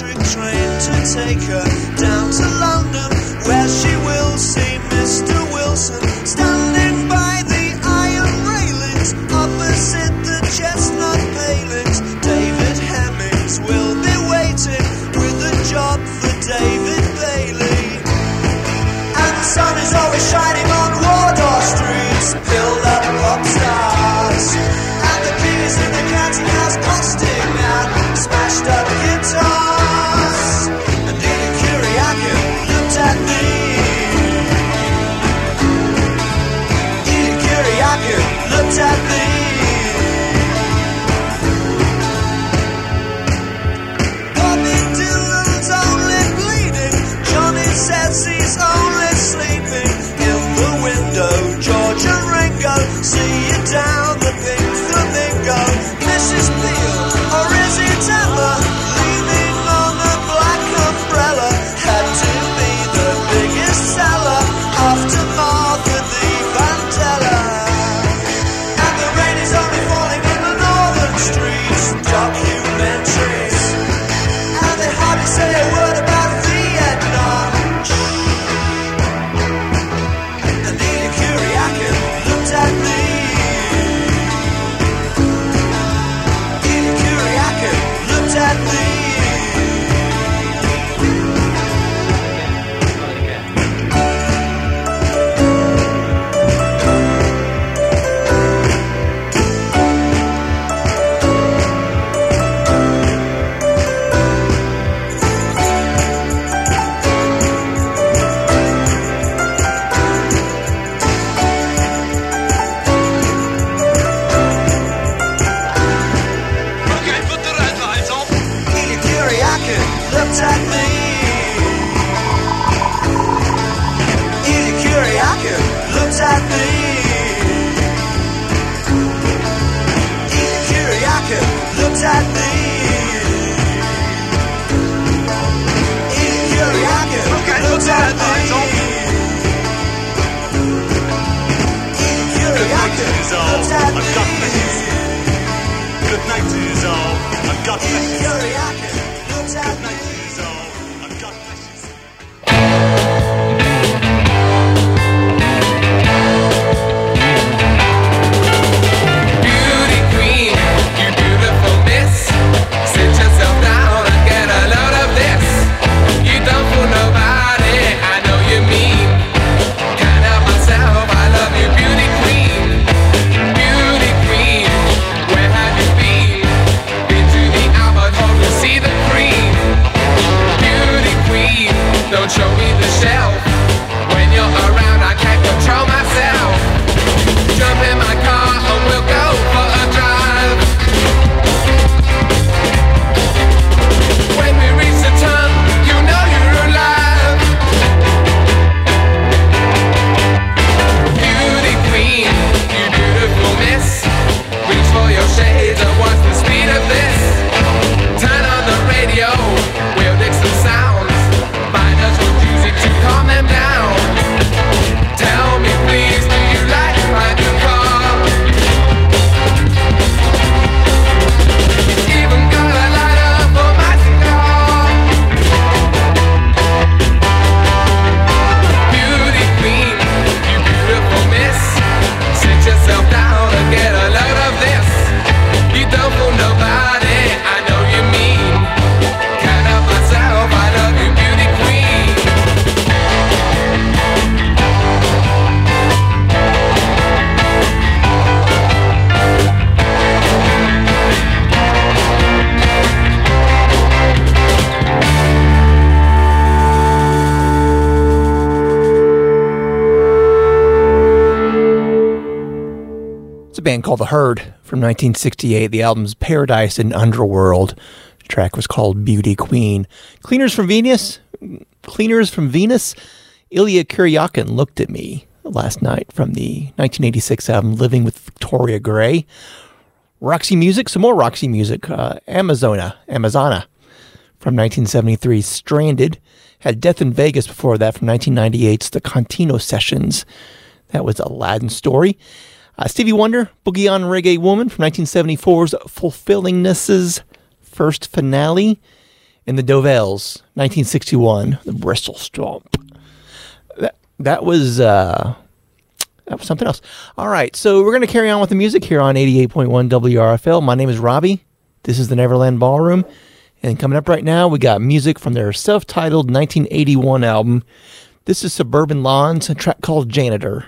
electric train to take her down to London, where she will see Mr. Wilson. The Herd from 1968. The album's Paradise and Underworld. The track was called Beauty Queen. Cleaners from Venus. Cleaners from Venus. Illya Kuryakin looked at me last night from the 1986 album Living with Victoria Grey. Roxy Music, some more Roxy Music. Uh, Amazona, Amazona from 1973. Stranded. Had Death in Vegas before that from 1998's The Contino Sessions. That was Aladdin Story. Uh, Stevie Wonder, Boogie on Reggae Woman from 1974's Fulfillingness's first finale. And the Dovells, 1961, the Bristol Stomp. That, that was uh, that was something else. All right, so we're going to carry on with the music here on 88.1 WRFL. My name is Robbie. This is the Neverland Ballroom. And coming up right now, we got music from their self titled 1981 album. This is Suburban Lawns, a track called Janitor.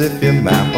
If you're map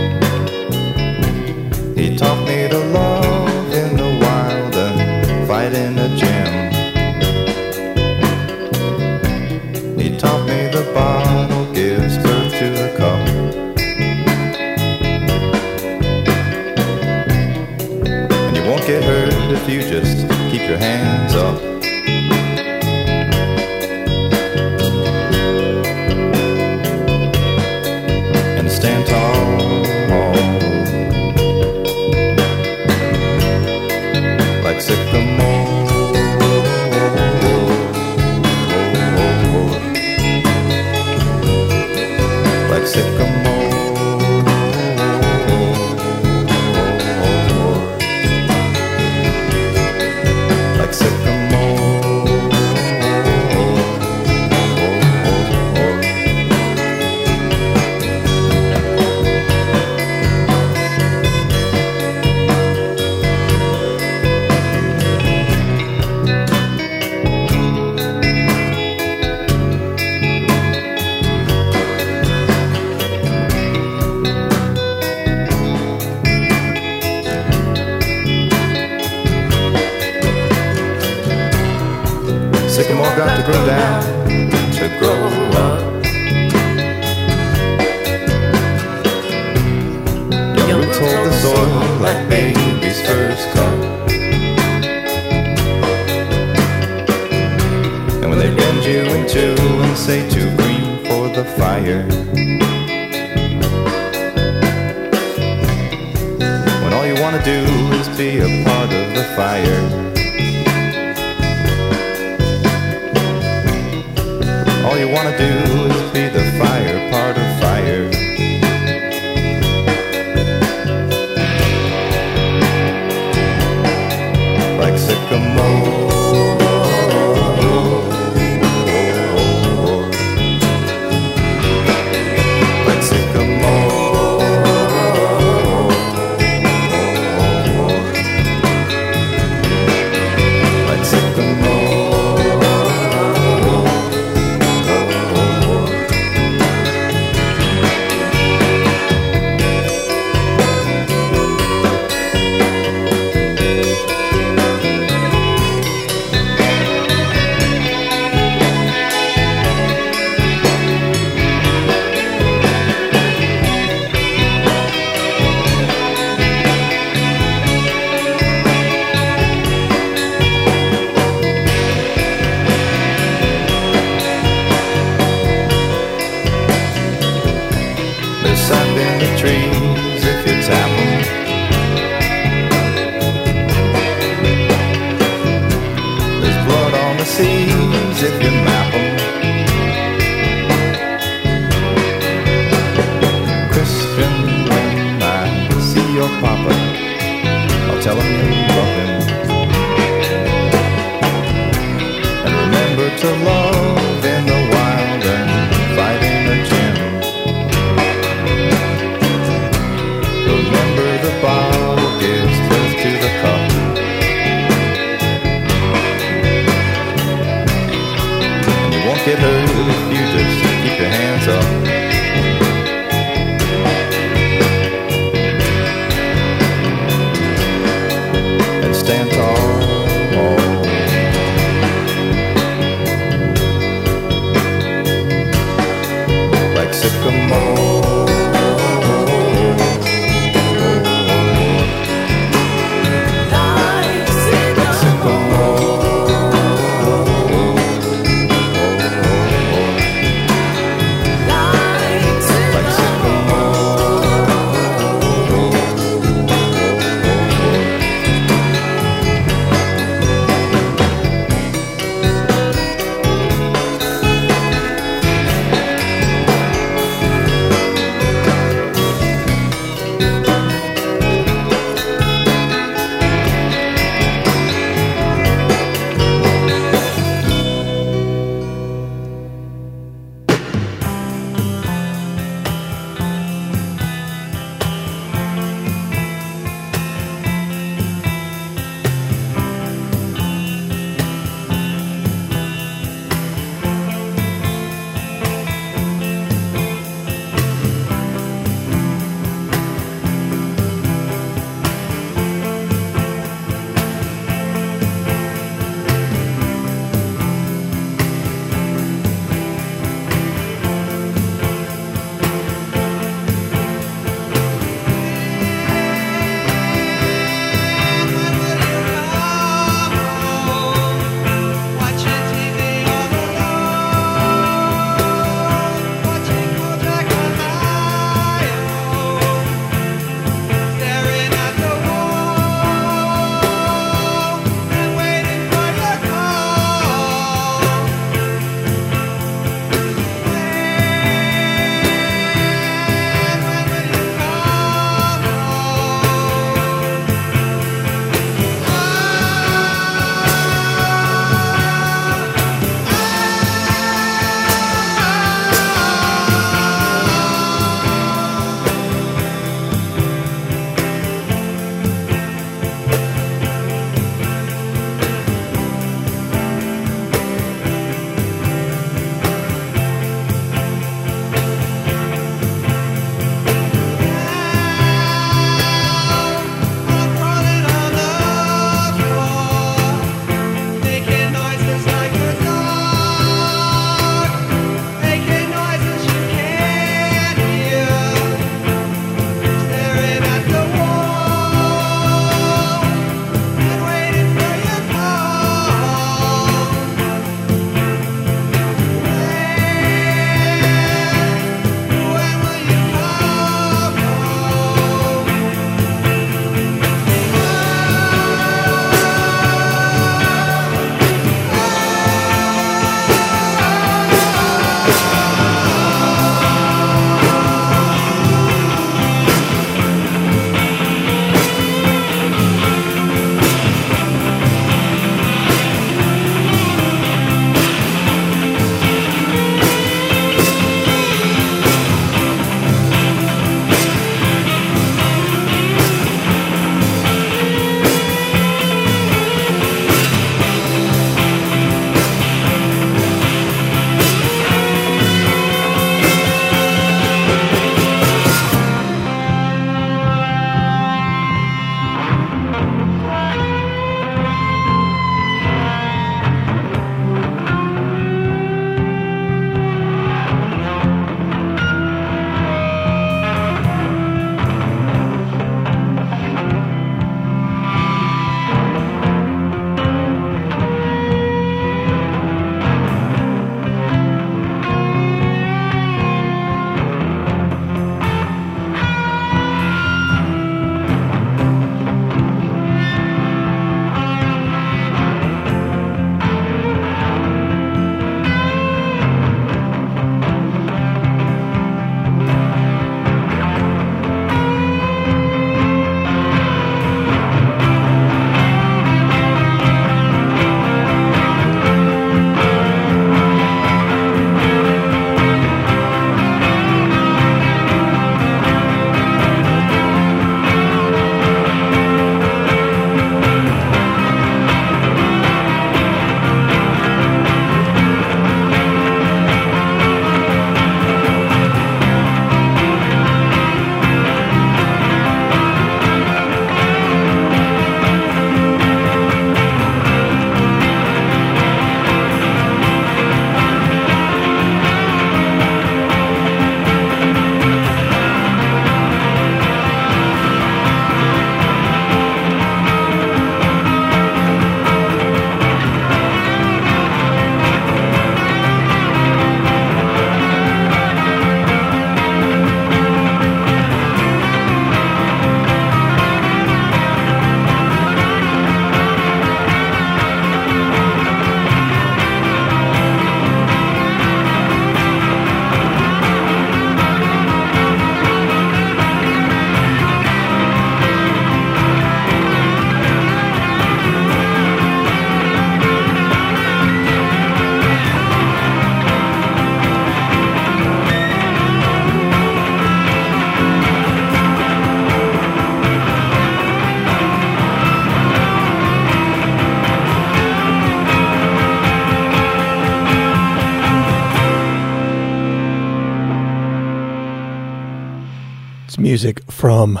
music from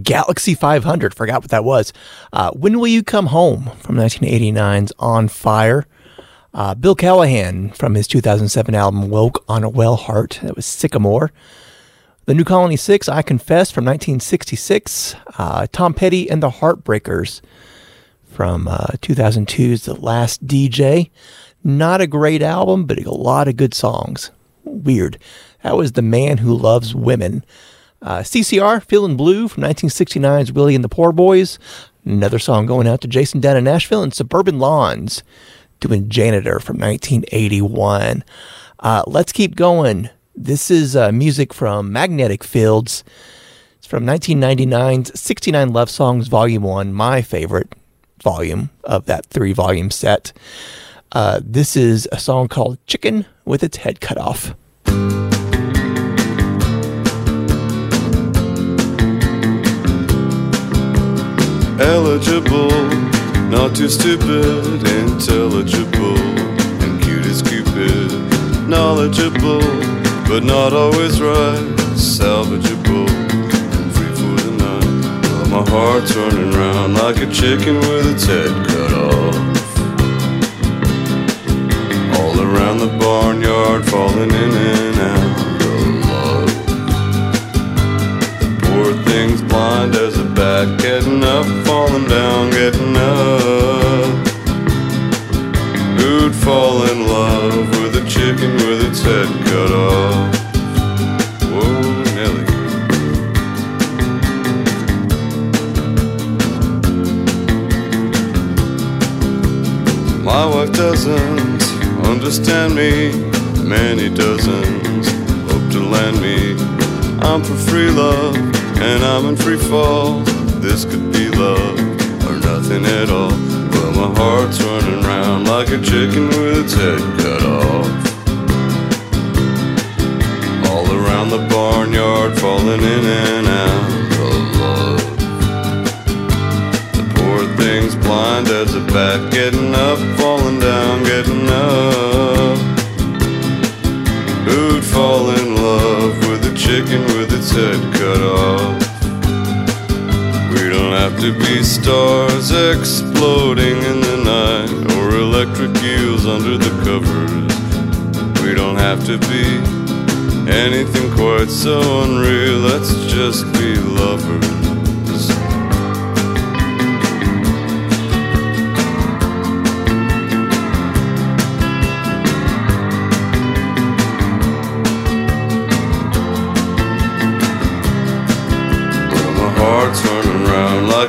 Galaxie 500. Forgot what that was. Uh, when Will You Come Home from 1989's On Fire. Uh, Bill Callahan from his 2007 album Woke on a Whaleheart. That was Sycamore. The New Colony Six, I Confess from 1966. Uh, Tom Petty and the Heartbreakers from uh, 2002's The Last DJ. Not a great album, but a lot of good songs. Weird. That was The Man Who Loves Women. Uh, CCR, Feeling Blue from 1969's Willie and the Poor Boys. Another song going out to Jason down in Nashville. And Suburban Lawns doing Janitor from 1981. Uh, let's keep going. This is uh, music from Magnetic Fields. It's from 1999's 69 Love Songs Volume 1, my favorite volume of that three volume set. Uh, this is a song called Chicken with its head cut off. Eligible, not too stupid, intelligible, and cute as Cupid, knowledgeable, but not always right, salvageable, and free for the night. Well, my heart's running round like a chicken with its head cut off. All around the barnyard, falling in and out of love. Poor thing's blind as bat, getting up, falling down, getting up. Who'd fall in love with a chicken with its head cut off? Whoa, Nelly. My wife doesn't understand me, many dozens hope to land me. I'm for free love, and I'm in free fall. This could be love or nothing at all. Well, my heart's running round like a chicken with its head cut off. All around the barnyard, falling in and out of love. The poor thing's blind as a bat, getting up, falling down, getting up. Its head cut off? We don't have to be stars exploding in the night or electric eels under the covers. We don't have to be anything quite so unreal. Let's just be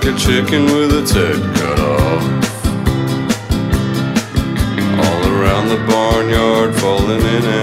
like a chicken with its head cut off. All around the barnyard, falling in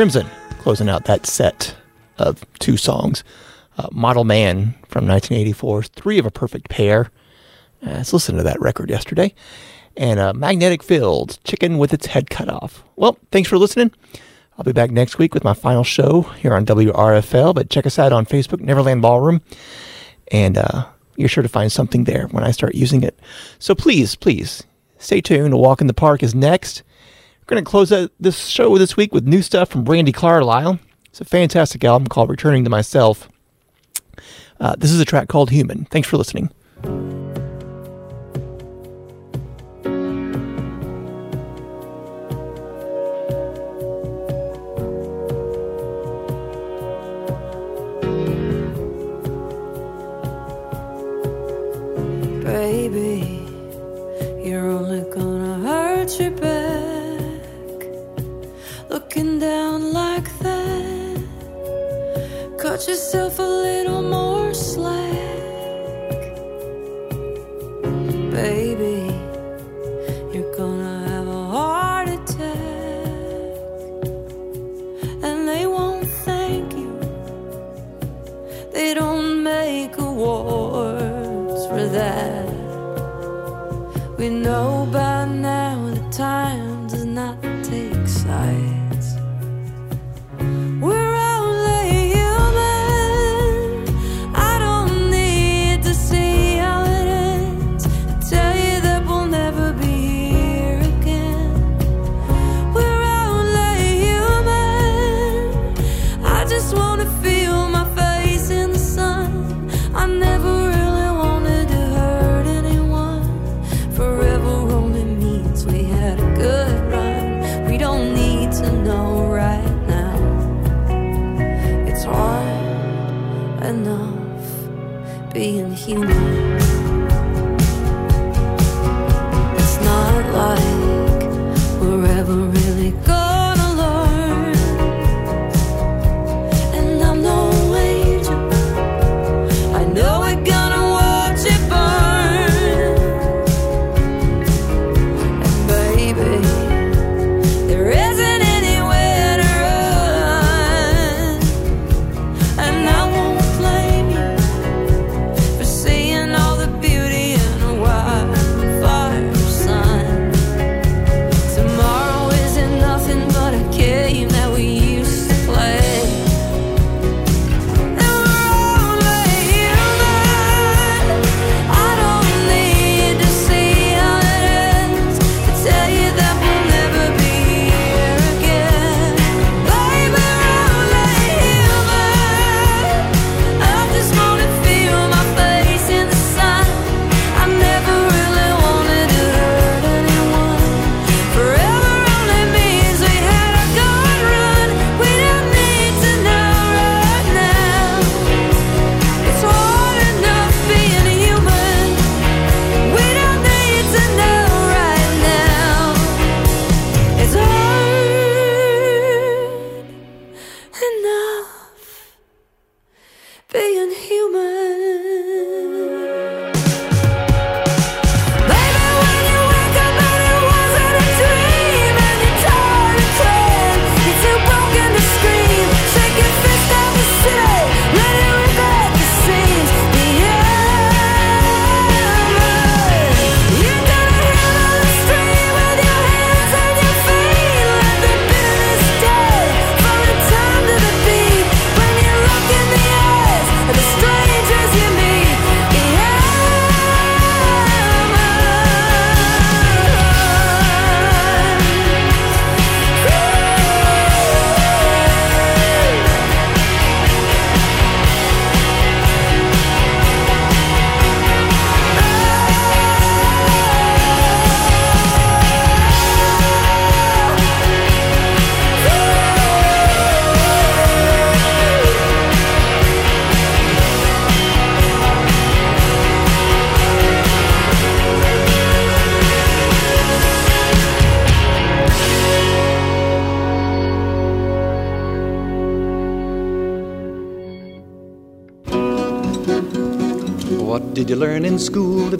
Crimson, closing out that set of two songs. Uh, Model Man from 1984, Three of a Perfect Pair. Uh, let's listen to that record yesterday. And uh, Magnetic Field, Chicken with its Head Cut Off. Well, thanks for listening. I'll be back next week with my final show here on WRFL, but check us out on Facebook, Neverland Ballroom. And uh, you're sure to find something there when I start using it. So please, please stay tuned. A Walk in the Park is next. We're going to close out this show this week with new stuff from Brandi Carlile. It's a fantastic album called Returning to Myself. Uh, this is a track called Human. Thanks for listening.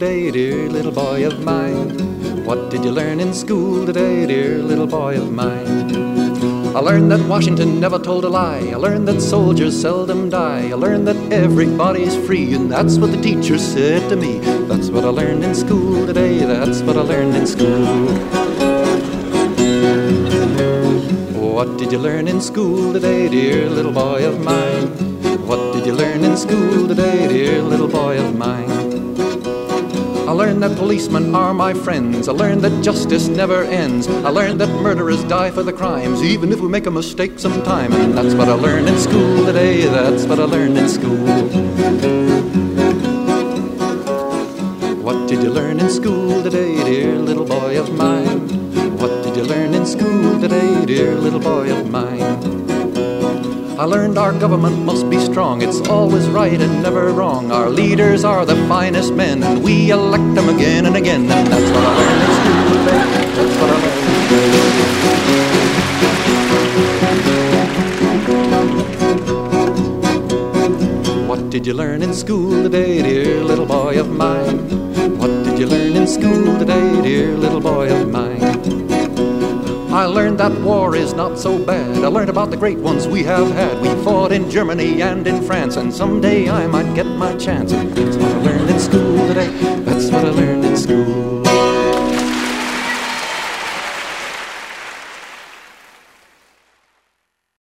today, dear little boy of mine? What did you learn in school today, dear little boy of mine? I learned that Washington never told a lie. I learned that soldiers seldom die. I learned that everybody's free, and that's what the teacher said to me. That's what I learned in school today. That's what I learned in school. What did you learn in school today, dear little boy of mine? What did you learn in school today, dear little boy of mine? I learned that policemen are my friends. I learned that justice never ends. I learned that murderers die for the crimes, even if we make a mistake sometime. And that's what I learned in school today. That's what I learned in school. What did you learn in school today, dear little boy of mine? What did you learn in school today, dear little boy of mine? I learned our government must be strong. It's always right and never wrong. Our leaders are the finest men, and we elect them again and again. And that's what I learned school. That's what I learned. What did you learn in school today, dear little boy of mine? What did you learn in school today, dear little boy of mine? I learned that war is not so bad. I learned about the great ones we have had. We fought in Germany and in France, and someday I might get my chance. That's what I learned in school today. That's what I learned in school.